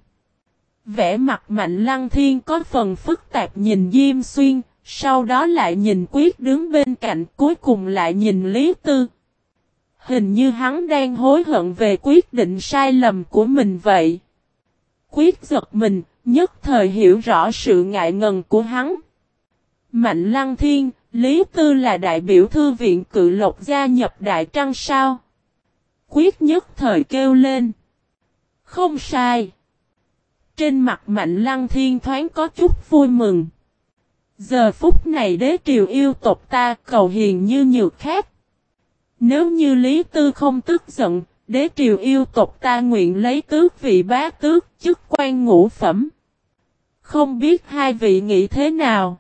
Vẻ mặt mạnh lăng thiên có phần phức tạp nhìn Diêm xuyên, sau đó lại nhìn quyết đứng bên cạnh cuối cùng lại nhìn Lý Tư. Hình như hắn đang hối hận về quyết định sai lầm của mình vậy. Quyết giật mình, nhất thời hiểu rõ sự ngại ngần của hắn. Mạnh Lăng Thiên, Lý Tư là đại biểu thư viện cự lộc gia nhập Đại Trăng sao? Quyết nhất thời kêu lên. Không sai. Trên mặt Mạnh Lăng Thiên thoáng có chút vui mừng. Giờ phút này đế triều yêu tộc ta cầu hiền như nhược khác. Nếu như Lý Tư không tức giận, đế triều yêu tộc ta nguyện lấy tước vị bá tước chức quan ngũ phẩm. Không biết hai vị nghĩ thế nào?